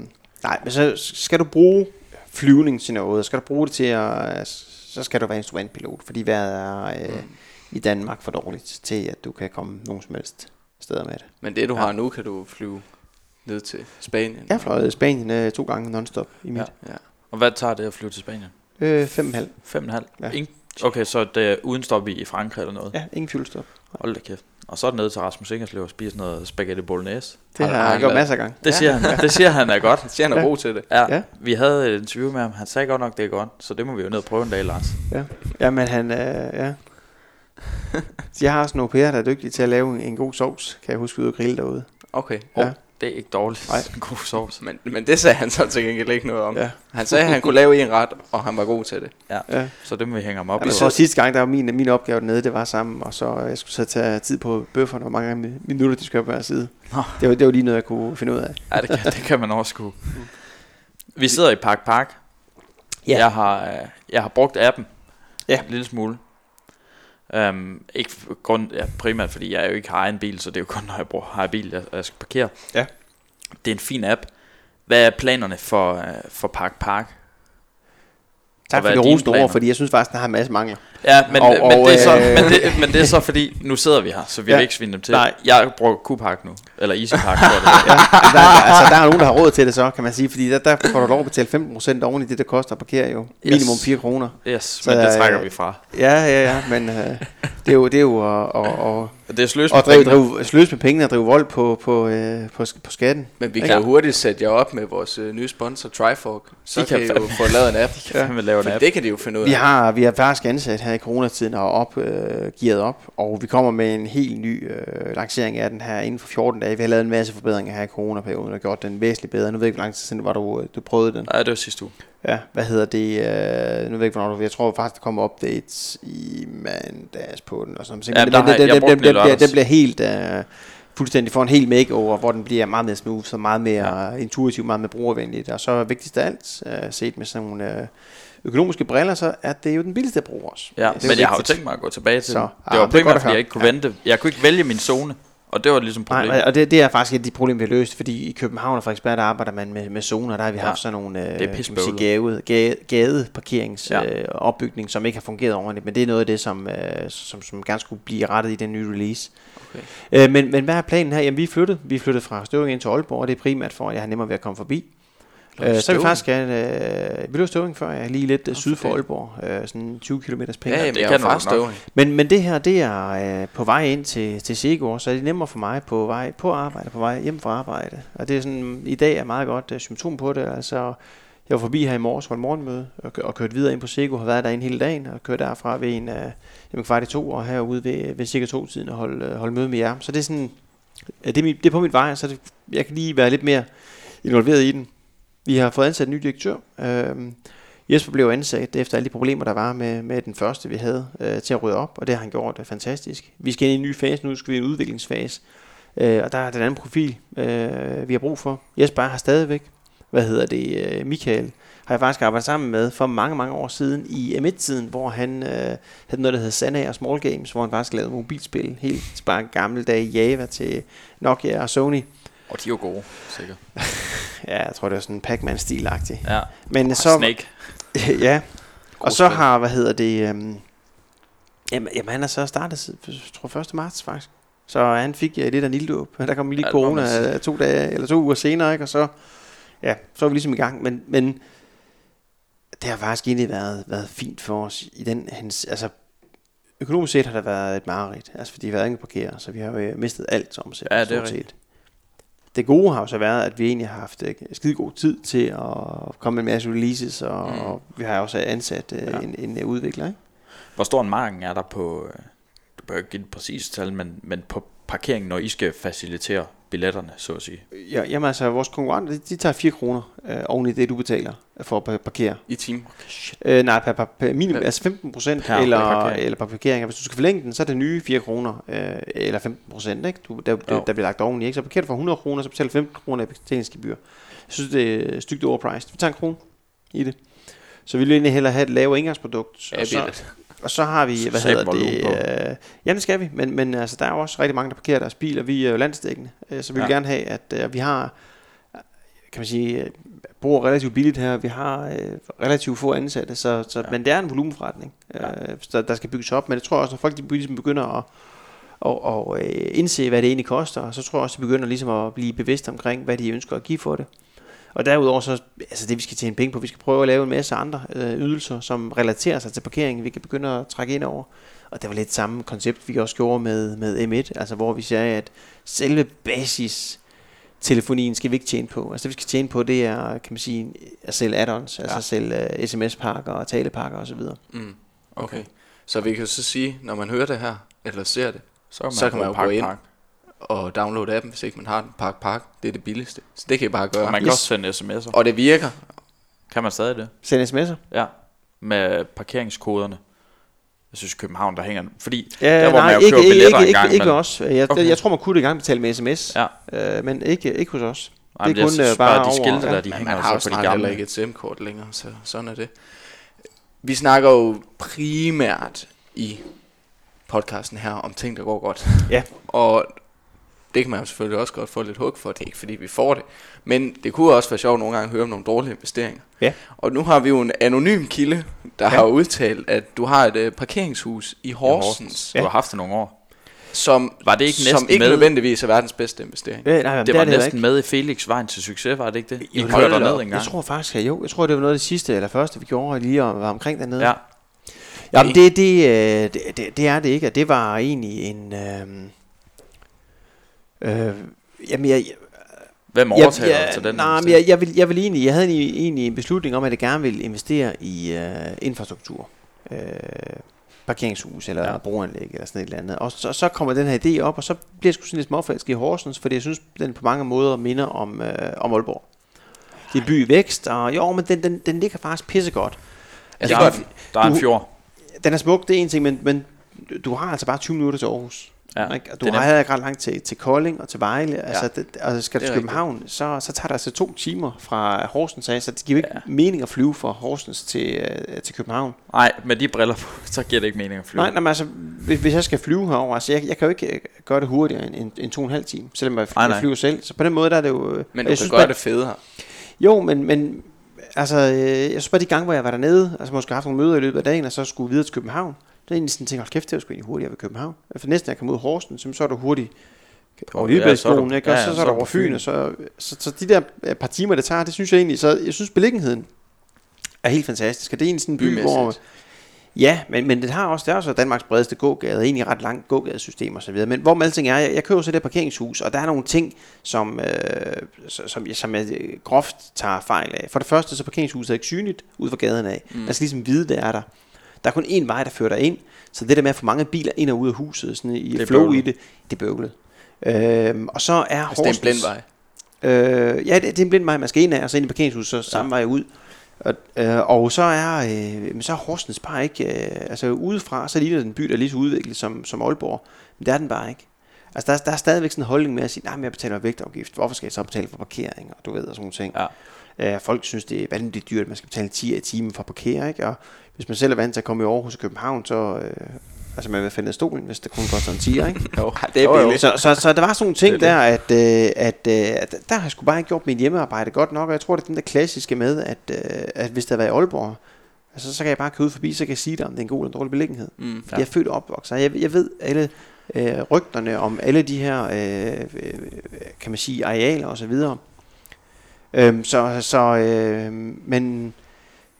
nej, men så skal du bruge flyvning til noget, skal du bruge det til at, så skal du være instrumentpilot, fordi vejret er øh, Mm. I Danmark for dårligt til, at du kan komme nogen som helst steder med det. Men det du Ja. har nu, kan du flyve ned til Spanien. Jeg i Spanien øh, to gange non-stop i mit. Ja. Og hvad tager det at flyve til Spanien? Ja. Øh, fem og halv. 5,5? Ja. Ingen- Okay, så det er uden stop i, Frankrig eller noget? Ja, ingen fuelstop. Hold da kæft. Og så er det ned til Rasmus Ingerslev og spise noget spaghetti bolognese. Det Har- har, jeg han gjort masser af gange. Det siger han, det siger han er godt. Jeg siger, han er Ja. god til det. Ja, Ja. ja, vi havde et interview med ham. Han sagde godt nok, det er godt. Så det må vi jo ned og prøve en dag, Lars. Ja, ja men han, øh, ja. De har sådan nogle pærer, der er dygtige til at lave en god sovs, kan jeg huske ude at grille derude. Okay. Oh, Ja. Det er ikke dårligt. Nej. God sovs. Men, men det sagde han så til gengæld ikke noget om. Ja. Han sagde, at han kunne lave en ret, og han var god til det. Ja. Så det må vi hænge ham op Ja, i. så sidste gang, der var min, min opgave dernede, det var sammen, og så øh, jeg skulle så tage tid på bøfferne, hvor mange gange minutter de skulle på hver side. Nå. Det var, det var lige noget, jeg kunne finde ud af. Ja, det kan, det kan man overskue. Vi sidder i Park Park. Ja. Jeg, har, øh, jeg har brugt appen Ja. en lille smule. Um, ikke grund, ja, primært fordi jeg jo ikke har en bil, så det er jo kun når jeg bruger, har en bil, jeg, jeg skal parkere. Ja. Det er en fin app. Hvad er planerne for, uh, for Park Park? Tak for det rosende ord, fordi jeg synes faktisk, den har en masse mangler. Ja, men, Og- men, og, det er så, øh, men, det, men det er så fordi, nu sidder vi her, så vi Ja. vil ikke svinde dem til. Nej. Jeg bruger Q-Park nu, eller Easy Park, tror jeg det. Ja, der, der, altså, der er nogen, der har råd til det så, kan man sige, fordi der, der får du lov at betale 15% oven i det, der koster at parkere jo. Minimum 4 kroner. Yes, Så, men det øh, trækker vi fra. Ja, ja, ja, men øh, det er jo, det er jo at, at, at, Det er sløs at drive, drive, sløse med pengene og drive vold på, på, øh, på, på skatten. Men vi Ja. kan jo hurtigt sætte jer op med vores øh, nye sponsor, Trifork. Så De kan, kan I jo få lavet en app. kan fandme lave en For app. det kan de jo finde ud af. Vi har, vi har faktisk ansat her i coronatiden og op, øh, gearet op, og vi kommer med en helt ny øh, lancering af den her inden for 14 dage. Vi har lavet en masse forbedringer her i coronaperioden og gjort den væsentligt bedre. Nu ved jeg ikke, hvor lang tid siden var du, du prøvede den. Nej, det var sidste uge. Ja, hvad hedder det? Øh, nu ved jeg ikke, hvornår du... Jeg tror faktisk, der kommer updates i mandags på den. Og sådan. Så, Ja, den, den, den, den, den, den bliver, den bliver helt... Øh, fuldstændig får en helt makeover, hvor den bliver meget mere smooth, så meget mere ja. intuitiv, meget mere brugervenligt. Og så vigtigst af alt, øh, set med sådan nogle øh, økonomiske briller, så er det jo den billigste at bruge også. Ja, det men jeg har jo tænkt mig at gå tilbage til Så, den. ah, Det var det er godt primært, at fordi jeg ikke kunne vente. Jeg kunne ikke vælge min zone, og det var ligesom problemet. Nej, og det, det er faktisk et af de problemer, vi har løst, fordi i København og Frederiksberg, der arbejder man med, med zoner, der har vi Ja. haft sådan nogle øh, sige, gade, gade, gadeparkerings Ja. øh, opbygning, som ikke har fungeret ordentligt, men det er noget af det, som, øh, som, som gerne skulle blive rettet i den nye release. Okay. Øh, men, men hvad er planen her? Jamen, vi er flyttet. Vi er flyttet fra Støvring ind til Aalborg, og det er primært for, at jeg har nemmere ved at komme forbi. Øh, så er vi faktisk gerne, øh, vi lå Støvring før, jeg er lige lidt øh, syd for. Aalborg, øh, sådan 20 km penge. Ja, det jamen, kan er du fra nok. Støvring. Men, men det her, det er øh, på vej ind til, til Segård, så er det nemmere for mig på vej på arbejde, på vej hjem fra arbejde. Og det er sådan, i dag er meget godt uh, symptom på det. Altså, jeg var forbi her i morges på et morgenmøde, og, og kørt videre ind på Segård, har været derinde hele dagen, og kørt derfra ved en, uh, jamen, kvart i to, og herude ved, ved cirka to tiden og holde, uh, holde møde med jer. Så det er sådan, ja, det, er, mit- det er på mit vej, så det, jeg kan lige være lidt mere involveret i den. Vi har fået ansat en ny direktør. Øh, Jesper blev ansat efter alle de problemer, der var med, med den første, vi havde, øh, til at rydde op, og det har han gjort fantastisk. Vi skal ind i en ny fase nu, skal vi i en udviklingsfase, øh, og der er den anden profil, øh, vi har brug for. Jesper har stadigvæk, hvad hedder det, øh, Michael, har jeg faktisk arbejdet sammen med for mange, mange år siden i M1-tiden, hvor han øh, havde noget, der hed Sandager Small Games, hvor han faktisk lavede mobilspil, helt bare gamle dage Java til Nokia og Sony. Og de er jo gode, sikkert. Ja, jeg tror, det var sådan Pac-Man-stil-agtigt. Ja. Men Så... så, Snake. ja, og God så spil. har, hvad hedder det, øhm, jamen, jamen han er så startet, jeg tror 1. marts faktisk. Så han fik uh, lidt af nildåb. Der kom lige Ja, corona øh, to dage, eller to uger senere, ikke? og så, ja, så var vi ligesom i gang. Men, men det har faktisk egentlig været, været fint for os i den hans, altså økonomisk set har det været et mareridt, altså fordi vi har ikke parkere, så vi har jo øh, mistet alt som set. Ja, det er rigtigt. Det gode har jo så været, at vi egentlig har haft øh, skide god tid til at komme med en masse releases, og, Mm. og vi har også ansat øh, Ja. en, en øh, udvikler. Ikke? Hvor stor en marken er der på, du bør ikke give et præcist tal, men, men på parkeringen, når I skal facilitere billetterne, så at sige. Ja, jamen altså, vores konkurrenter, de, de tager 4 kroner øh, oven i det, du betaler for at pa- parkere. I team. Øh, nej, per, per, per minimum, Per- altså 15 procent, per eller, parkering. eller per parkering. Hvis du skal forlænge den, så er det nye 4 kroner, øh, eller 15 procent, ikke? Du, der, der, der bliver lagt oveni, ikke? Så parkerer du for 100 kroner, så betaler du 15 kroner i betalingsgebyr. Jeg synes, det er stygt overpriced. Vi tager en krone i det. Så vi vil egentlig hellere have et lavere indgangsprodukt. Ja, så. Og så har vi, hvad hedder det? Øh, ja, det skal vi, men, men altså, der er jo også rigtig mange, der parkerer deres biler. Vi er jo landsdækkende, øh, så vi vil Ja. gerne have, at øh, vi har, kan man sige, øh, bruger relativt billigt her. Vi har øh, relativt få ansatte, så, så, Ja. ja. men det er en volumenforretning, øh, der, der skal bygges op. Men jeg tror også, når folk de ligesom begynder at og, og øh, indse, hvad det egentlig koster, så tror jeg også, de begynder ligesom at blive bevidste omkring, hvad de ønsker at give for det. Og derudover så, altså det vi skal tjene penge på, vi skal prøve at lave en masse andre øh, ydelser, som relaterer sig til parkeringen, vi kan begynde at trække ind over. Og det var lidt samme koncept, vi også gjorde med, med M1, altså hvor vi sagde, at selve basis telefonien skal vi ikke tjene på. Altså det vi skal tjene på, det er, kan man sige, at sælge add-ons, altså sælge uh, sms-pakker og talepakker osv. Mm. Okay. Så vi kan så sige, når man hører det her, eller ser det, Så kan man, Så kan man jo gå ind. Park. Og downloade appen, hvis ikke man har den. Park Park, det er det billigste. Så det kan I bare gøre. Og man kan Yes. også sende sms'er. Og det virker. Kan man stadig det? Send sms'er? Ja. Med parkeringskoderne. Jeg synes København, der hænger... Fordi Ja, der, hvor nej, man jo ikke, køber ikke, billetter ikke, en gang ikke, ikke os. Jeg, Okay. jeg tror, man kunne det i gang betale med sms, Ja. øh, men ikke, ikke hos os. Nej, det er kun, kun, øh, bare bare de over- skilte, ja. der de hænger man har jo så på de gamle. ikke et SIM-kort længere, så sådan er det. Vi snakker jo primært i podcasten her om ting, der går godt. Ja. Og det kan man jo selvfølgelig også godt få lidt hug for. Det er ikke fordi, vi får det. Men det kunne også være sjovt nogle gange at høre om nogle dårlige investeringer. Ja. Og nu har vi jo en anonym kilde, der Ja. har udtalt, at du har et øh, parkeringshus i Horsens, Du har haft det nogle år. som, Var det ikke som næsten ikke med? nødvendigvis er verdens bedste investering. Øh, nej, Det var er heller næsten med i Felix vejen til succes, var det ikke det? I Jo, kørte hold da derned op. en gang. Jeg tror faktisk, at jo. Jeg tror, det var noget af det sidste eller første, vi gjorde lige om, var omkring dernede. Ja, Jamen, det, det, øh, det, det, det er det ikke, og det var egentlig en... Øh, øh, jamen, jeg, hvem jeg, overtager jeg, til den? nej, men jeg, jeg, vil, jeg vil egentlig, jeg havde egentlig, egentlig en beslutning om, at jeg gerne ville investere i øh, infrastruktur. Øh, parkeringshus eller Ja. broanlæg eller sådan et eller andet. Og så, så kommer den her idé op, og så bliver jeg sgu sådan lidt småfalsk i Horsens, fordi jeg synes, den på mange måder minder om, øh, om Aalborg. Det er by i vækst, og jo, men den, den, den ligger faktisk pissegodt. Altså, der, er, der er en fjord. Den er smuk, det er en ting, men, men du har altså bare 20 minutter til Aarhus. Ja, Ikke? Og du har ikke ret langt til, til Kolding og til Vejle. Altså, det, altså skal du til København, så, så tager det altså to timer fra Horsens af, så det giver ikke Ja. mening at flyve fra Horsens til, øh, til København. Nej, med de briller på, så giver det ikke mening at flyve. Nej, nej, men altså, hvis, hvis jeg skal flyve herover, altså jeg, jeg kan jo ikke øh, gøre det hurtigere end, end, end to og en halv time, selvom jeg, Nej, jeg nej. flyver selv. Så på den måde der er det jo... øh, Men jeg du synes kan gøre det federe. Jo, men, men altså, øh, jeg synes bare de gange, hvor jeg var dernede, altså måske haft nogle møder i løbet af dagen, og så skulle videre til København, det er egentlig sådan, tænker, hold kæft, det var sgu egentlig hurtigere ved København. For næsten, jeg kom ud af Horsens, så er du hurtigt over Ja, så er Lillebæltsbroen, du- ikke? Og ja, så, ja, så er du over Fyn, og så, så, så, de der øh, par timer, det tager, det synes jeg egentlig, så jeg synes beliggenheden er helt fantastisk. Og det er egentlig sådan en by, Bymæssigt. hvor... Ja, men, men det har også, det er også Danmarks bredeste gågade, egentlig ret langt gågadesystem og så videre. Men hvor med alting er, jeg, jeg køber så det parkeringshus, og der er nogle ting, som, øh, så- som, jeg- som jeg øh, groft tager fejl af. For det første, så er parkeringshuset ikke synligt ud fra gaden af. Mm. Man skal ligesom vide, det er der. Der er kun én vej, der fører dig ind, så det der med at få mange biler ind og ud af huset, sådan i Det flow i det, det er bøvlet. Øhm, og så er Altså, det er en blind vej. Øh, ja, det, det er en blind vej, man skal ind af, og så ind i parkeringshuset, så samme vej ud. Og, øh, og så er, øh, så er Horsens bare ikke, øh, altså udefra, så ligner den en by, der er lige så udviklet som, som Aalborg. Men det er den bare ikke. Altså der, er- der er stadigvæk sådan en holdning med at sige, nej, men jeg betaler vægtafgift, hvorfor skal jeg så betale for parkering, og du ved, og sådan nogle ting. Ja. Øh, folk synes, det er vanvittigt dyrt, at man skal betale 10 i timen for at parkere, ikke? Og hvis man selv er vant til at komme i Aarhus og København, så, øh, altså man vil finde stolen, hvis det kun koster en 10, ikke? Jo, det er billigt. Så, så, så der var sådan nogle ting der, er at, øh, at, øh, at der har jeg sgu bare ikke gjort mit hjemmearbejde godt nok, og jeg tror, det er den der klassiske med, at, øh, at hvis der var i Aalborg, altså, så kan jeg bare køre ud forbi, så kan jeg sige dig, om det er en god eller en dårlig beliggenhed. Mm. Ja. Jeg er født og opvokset, jeg, jeg ved alle øh, rygterne om alle de her, øh, øh, kan man sige, arealer og så videre. Øhm, så, så øh, men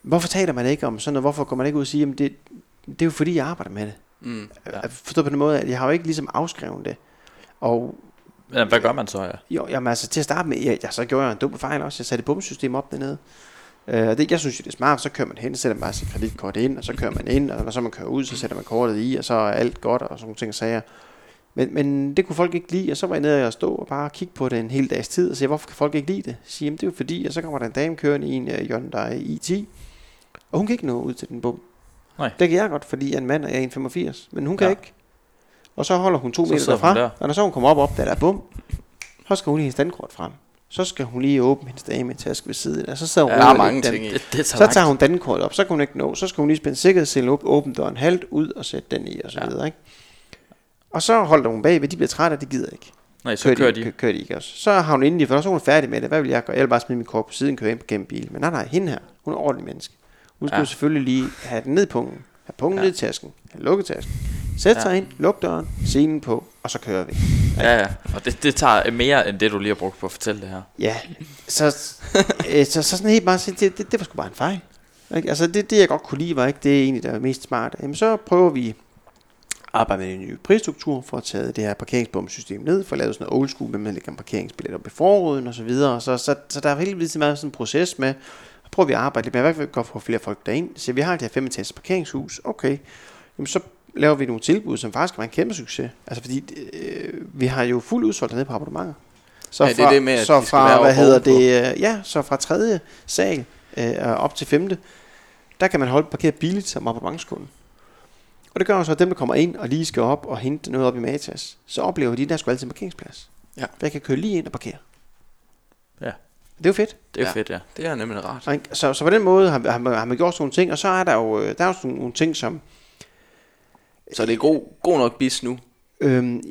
hvorfor taler man ikke om sådan noget? Hvorfor går man ikke ud og siger, at det, det er jo fordi, jeg arbejder med det. Mm. Ja. Forstået på den måde, at jeg har jo ikke ligesom afskrevet det. Og Ja, hvad gør man så, ja? jo, jamen altså til at starte med, ja, ja, så gjorde jeg en dum fejl også. Jeg satte et bumsystem op dernede. Øh, og det, jeg synes det er smart, så kører man hen, sætter man bare sit kreditkort ind, og så kører man ind, og når så man kører ud, så sætter man kortet i, og så er alt godt, og sådan nogle ting og sager. Men, men det kunne folk ikke lide, og så var jeg nede og stå og bare kigge på det en hel dags tid, og sige, hvorfor kan folk ikke lide det? Så siger, jamen det er jo fordi, og så kommer der en dame kørende i en uh, Hyundai i10, og hun kan ikke nå ud til den bum. Nej. Det kan jeg godt, fordi jeg er en mand, og jeg er 1,85, men hun kan Ja. ikke. Og så holder hun to Så meter derfra, der. og når så hun kommer op op, der er bum, så skal hun lige have standkort frem. Så skal hun lige åbne hendes dame taske ved siden, og så sidder hun Ja, der er og mange lægger ting i. Det, det tager så lang tager hun dankortet op, så kan hun ikke nå. Så skal hun lige spænde sikkerhedsselen op, åbne døren halvt ud og sætte den i og så Ja. videre, ikke? Og så holder hun bagved, de bliver trætte, og de gider ikke. Nej, så kører de. Kører, kører de ikke også. Så har hun endelig, for så er hun færdig med det. Hvad vil jeg gøre? Jeg vil bare smide min kort på siden, køre ind gennem bil. Men nej, nej, hende her, hun er en ordentlig menneske. Hun skal Ja. selvfølgelig lige have den ned i pungen, have pungen Ja. ned i tasken, have lukket tasken, sætte sig Ja. ind, luk døren, scenen på, og så kører vi. Ja, ja. Og det, det tager mere end det, du lige har brugt på at fortælle det her. Ja, så, øh, så, så sådan helt bare, sige, det, det, det var sgu bare en fejl. Ikke? Altså det, det jeg godt kunne lide var ikke det er egentlig der er mest smart. Jamen så prøver vi at arbejde med en ny prisstruktur for at tage det her parkeringsbomsystem ned, for at lave sådan noget old school, med man lægger en parkeringsbillet op i forruden og så videre. Så, så, så der er helt vildt meget sådan en proces med, prøver vi at arbejde lidt med, hvad vi godt få flere folk derind. Så vi har det her fem parkeringshus, okay, jamen så laver vi nogle tilbud, som faktisk var en kæmpe succes. Altså fordi øh, vi har jo fuld udsolgt dernede på abonnementer. Så Ja, det er det med, at så fra, være hvad hedder det, øh, ja, så fra tredje sal øh, og op til femte, der kan man holde parkeret billigt som abonnementskunde. Og det gør jo så, at dem, der kommer ind og lige skal op og hente noget op i Matas, så oplever de, at der skal altid en parkeringsplads. Ja. For jeg kan køre lige ind og parkere. Ja. Det er jo fedt. Det er Ja. fedt, ja. Det er nemlig rart. Så, så på den måde har, har, man, har man gjort sådan nogle ting, og så er der jo, øh, der er jo sådan nogle ting, som Så det er god, god nok bis nu. Øhm,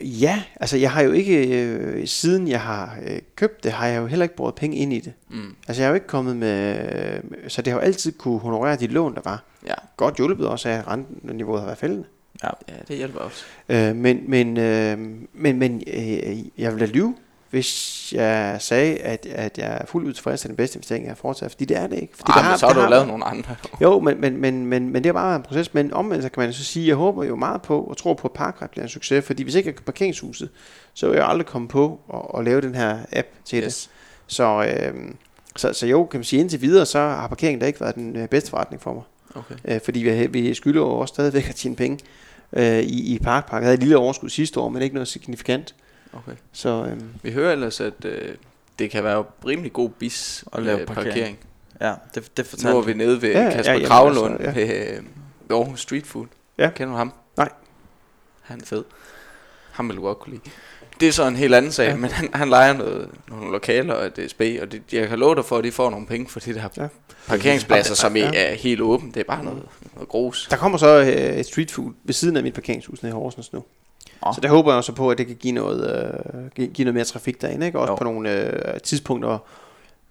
ja, altså jeg har jo ikke, øh, siden jeg har øh, købt det, har jeg jo heller ikke brugt penge ind i det. Mm. Altså jeg har jo ikke kommet med, øh, så det har jo altid kunne honorere de lån, der var. Ja. Godt hjulpet også af, at renteniveauet har været faldende. ja. ja, det hjælper også. Øh, men men, øh, men, men øh, jeg vil da lyve, hvis jeg sagde, at, at jeg er fuldt ud tilfreds til den bedste investering, jeg har foretaget, fordi det er det ikke. Fordi Ej, det men har- så har du har- lavet nogle andre. jo, men, men, men, men, men det er bare en proces. Men omvendt så kan man så sige, at jeg håber jo meget på, og tror på, at Parkret bliver en succes. Fordi hvis ikke jeg parkeringshuset, så vil jeg aldrig komme på at, at lave den her app til yes. det. Så, øh, så, så jo, kan man sige, indtil videre, så har parkeringen da ikke været den øh, bedste forretning for mig. Okay. Øh, fordi vi, vi skylder jo også stadigvæk at tjene penge øh, i, i Parkpark. Jeg havde et lille overskud sidste år, men ikke noget signifikant. Okay. Så øh, Vi hører ellers, at øh, det kan være rimelig god bis At lave øh, parkering. parkering. Ja, det, det Nu fortalte er vi nede ved Ja, ja, ja, Kasper jamen, Kravlund altså, ved, øh, ved Aarhus Street Food. Ja. Kender du ham? Nej. Han er fed. Ham vil du godt kunne lide. Det er så en helt anden sag, ja. men han, han leger noget, nogle lokaler af DSB, og det, jeg kan love dig for, at de får nogle penge for de der Ja. ja. parkeringspladser, som Ja. ja. er helt åbent. Det er bare noget, noget grus. Der kommer så øh, et street food ved siden af mit parkeringshus nede i Horsens nu. Så der håber jeg også på, at det kan give noget, øh, give, give noget mere trafik derinde, ikke? Også Jo. på nogle øh, tidspunkter,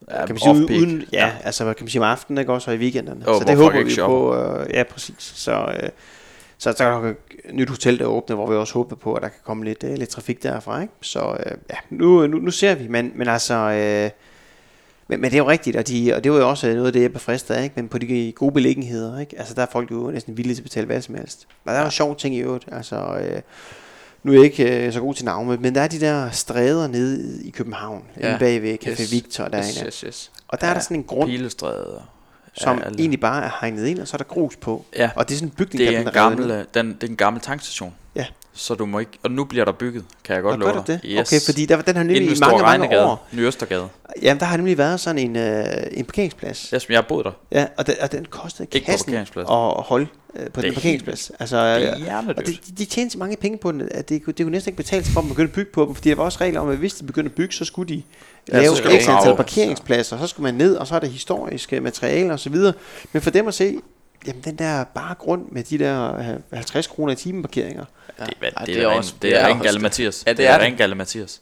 Ja, kan man sige, uden, off-peak. uden ja, ja, altså kan man sige om aftenen, ikke? Også og i weekenderne. Jo, så det håber vi på, øh, ja præcis. Så, øh, så er der nok et nyt hotel, der åbner, hvor vi også håber på, at der kan komme lidt, øh, lidt trafik derfra, ikke? Så øh, ja, nu, nu, nu ser vi, men, men altså... Øh, men, men det er jo rigtigt, og, de, og det var jo også noget af det, jeg befrister af, ikke? men på de gode beliggenheder, ikke? Altså, der er folk jo næsten villige til at betale hvad som helst. Og der er jo sjove ting i øvrigt, altså, øh, nu er jeg ikke øh, så god til navne, men der er de der stræder nede i København, ja. Ja. inde bagved Café Yes. Victor derinde. Yes, yes, yes. Og der er der sådan en grund, Pilestræde. som Ja, egentlig bare er hegnet ind, og så er der grus på. Ja. Og det er sådan en bygning, Det der er en revet gammel, øh, den, det er en gammel tankstation. Ja. Så du må ikke... Og nu bliver der bygget, kan jeg godt Nå, love dig. det? Okay, fordi der, den har Inden nemlig ved i mange, mange år, Ny Østergade. jamen der har nemlig været sådan en, øh, en parkeringsplads. Ja, som jeg har boet der. Ja, og, den, og den kostede Ikke kassen at holde øh, på Det den er parkeringsplads. Altså, Det er øh, og de, de, tjente så mange penge på den, at det, kunne- det kunne næsten ikke betale sig for dem at begynde at bygge på dem, fordi der var også regler om, at hvis de begyndte at bygge, så skulle de Ja, lave du ekstra antal parkeringspladser, så skulle man ned, og så er der historiske materialer osv. Men for dem at se, jamen den der bare grund med de der 50 kroner i timen parkeringer, Ja. Det, er, Ej, det, er, også, det er, ren Galle Mathias. Ja, det er det. ren Galle Mathias.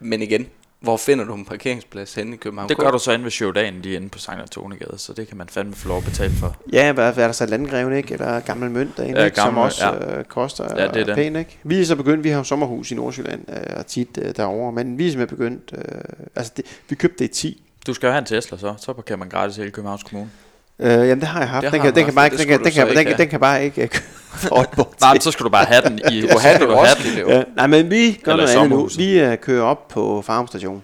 Men igen, hvor finder du en parkeringsplads henne i København? Det gør du så inde ved Sjødagen, lige inde på Sankt Antonigade, så det kan man fandme få lov at betale for. Ja, hvad, er der så landgreven, ikke? Eller gammel mønt derinde, Ja, ikke? som gammel, også ja. øh, koster Ja, det er pænt, ikke? Vi er så begyndt, vi har jo sommerhus i Nordsjælland, øh, og tit øh, derovre, men vi er simpelthen begyndt, øh, altså det, vi købte det i 10. Du skal jo have en Tesla så, så parkerer man gratis i hele Københavns Kommune. Øh, jamen det har jeg haft, Det den kan, den kan bare og ikke, det den kan, den kan, den kan, den kan bare ikke Aalborg Nej, men så skal du bare have den i... Du kunne have den Roskilde, jo. Ja, nej, men vi gør noget andet nu. Vi øh, kører op på farmstation,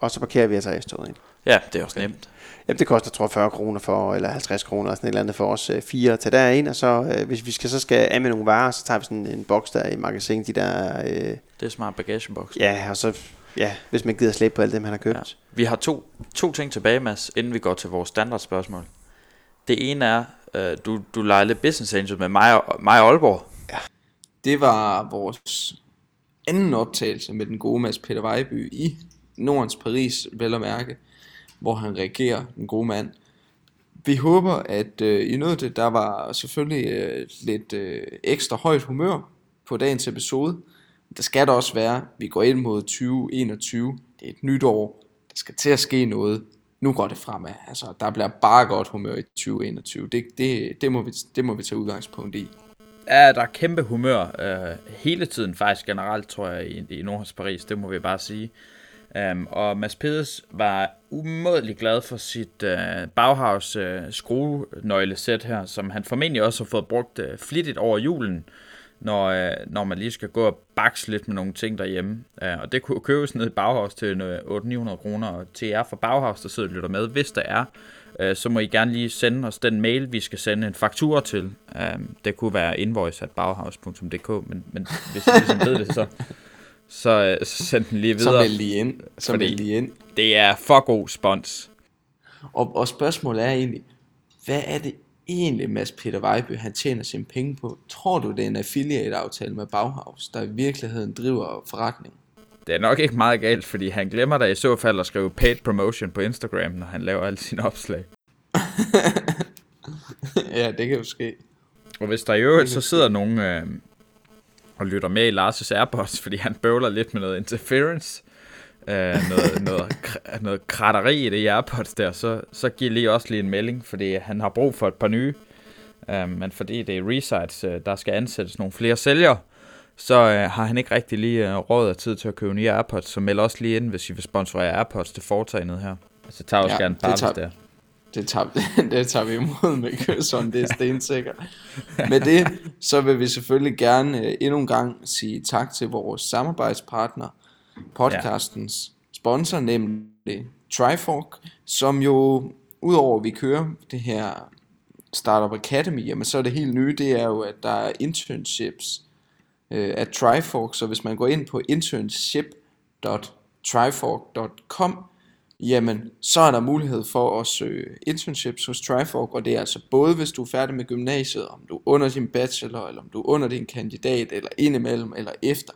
og så parkerer vi altså S-toget ind. Ja, det er også nemt. Jamen, det koster, tror jeg, 40 kroner for, eller 50 kroner, eller sådan et eller andet for os øh, fire til derind, og så, øh, hvis vi skal, så skal af med nogle varer, så tager vi sådan en boks der i magasin, de der, øh, Det er smart bagageboks. ja, og så, ja, hvis man gider slæbe på alt det, man har købt. Ja. Vi har to, to ting tilbage, Mads, inden vi går til vores standardspørgsmål. Det ene er, øh, du, du leger lidt business angel med mig og, mig og Aalborg. Det var vores anden optagelse med den gode Mads Peter Vejby i Nordens Paris, vel at mærke, hvor han reagerer, den gode mand. Vi håber, at øh, I nåede det. Der var selvfølgelig øh, lidt øh, ekstra højt humør på dagens episode. Der skal der også være. Vi går ind mod 2021. Det er et nyt år. Der skal til at ske noget. Nu går det fremad. Altså, der bliver bare godt humør i 2021. Det, det, det, må, vi, det må vi tage udgangspunkt i. Ja, der er kæmpe humør øh, hele tiden faktisk generelt, tror jeg, i, i Nordhavns Paris. Det må vi bare sige. Um, og Mads Pedes var umådelig glad for sit uh, Bauhaus uh, skruenøglesæt her, som han formentlig også har fået brugt uh, flittigt over julen, når, uh, når man lige skal gå og bakse lidt med nogle ting derhjemme. Uh, og det kunne købes ned i Bauhaus til uh, 800-900 kroner, og til jer fra Bauhaus, der sidder og lytter med, hvis der er, uh, så må I gerne lige sende os den mail, vi skal sende en faktura til. Um, det kunne være invoice.bauhaus.dk, men, men hvis I ligesom ved det, så, så, uh, så send den lige Så videre. meld lige ind. Så meld lige ind. Det er for god spons. Og, og spørgsmålet er egentlig, hvad er det egentlig, Mads Peter Vejby, han tjener sine penge på? Tror du, det er en affiliate-aftale med Bauhaus, der i virkeligheden driver forretning? Det er nok ikke meget galt, fordi han glemmer da i så fald at skrive paid promotion på Instagram, når han laver alle sine opslag. ja, det kan jo ske. Og hvis der i øvrigt så sidder nogen øh, og lytter med i Lars' Airpods, fordi han bøvler lidt med noget interference, øh, noget, noget, noget kratteri i det i Airpods der, så, så giv lige også lige en melding, fordi han har brug for et par nye. Øh, men fordi det er Resites, øh, der skal ansættes nogle flere sælgere, så øh, har han ikke rigtig lige øh, råd og tid til at købe nye Airpods, så meld også lige ind, hvis I vil sponsorere Airpods til foretagendet her. Så tager også Ja, gerne par, tager- det er. Det tager, det tager vi imod med kyseren, det er stensikkert. Med det, så vil vi selvfølgelig gerne øh, endnu en gang sige tak til vores samarbejdspartner, podcastens sponsor, nemlig Trifork, som jo, udover at vi kører det her Startup Academy, jamen så er det helt nye, det er jo, at der er internships øh, af Trifork, så hvis man går ind på internship.trifork.com, jamen så er der mulighed for at søge internships hos Trifork, og det er altså både hvis du er færdig med gymnasiet, om du er under din bachelor, eller om du er under din kandidat, eller indimellem, eller efter.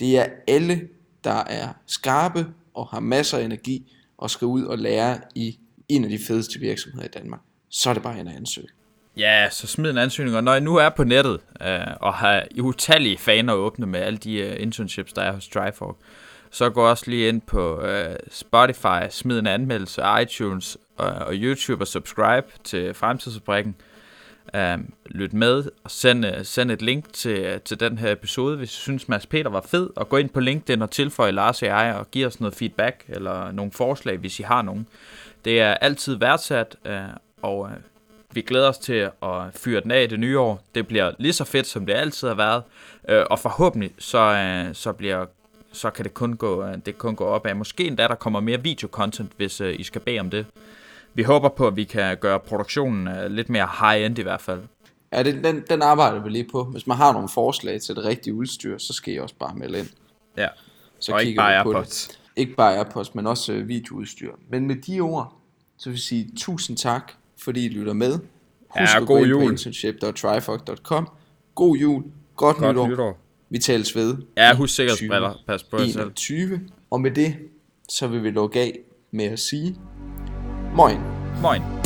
Det er alle, der er skarpe og har masser af energi og skal ud og lære i en af de fedeste virksomheder i Danmark. Så er det bare en ansøgning. Ja, så smid en ansøgning, og når jeg nu er på nettet øh, og har utallige faner åbne med alle de øh, internships, der er hos Trifork, så gå også lige ind på øh, Spotify, smid en anmeldelse, iTunes og, og YouTube og subscribe til Fremtidsfabrikken. Øh, lyt med og send, uh, send et link til, øh, til den her episode, hvis du synes, Mads Peter var fed. Og gå ind på LinkedIn og tilføj Lars og jeg og giv os noget feedback eller nogle forslag, hvis I har nogen. Det er altid værdsat, uh, og uh, vi glæder os til at fyre den af i det nye år. Det bliver lige så fedt, som det altid har været. Uh, og forhåbentlig så, uh, så, bliver, så kan det kun, gå, øh, det kun gå op af. Måske endda der kommer mere videocontent, hvis I skal bede om det. Vi håber på, at vi kan gøre produktionen lidt mere high-end i hvert fald. Ja, det, den, den arbejder vi lige på. Hvis man har nogle forslag til det rigtige udstyr, så skal I også bare melde ind. Ja, så og ikke bare AirPods. Det. Ikke bare AirPods, men også videoudstyr. Men med de ord, så vil jeg sige tusind tak fordi I lytter med. Husk ja, god jul. internship.trifuck.com. God jul. Godt, godt nytår. nytår. Vi tales ved. Ja, husk sikkerhedsbriller. Pas på jer selv. 20. Og med det, så vil vi lukke af med at sige, moin. Moin.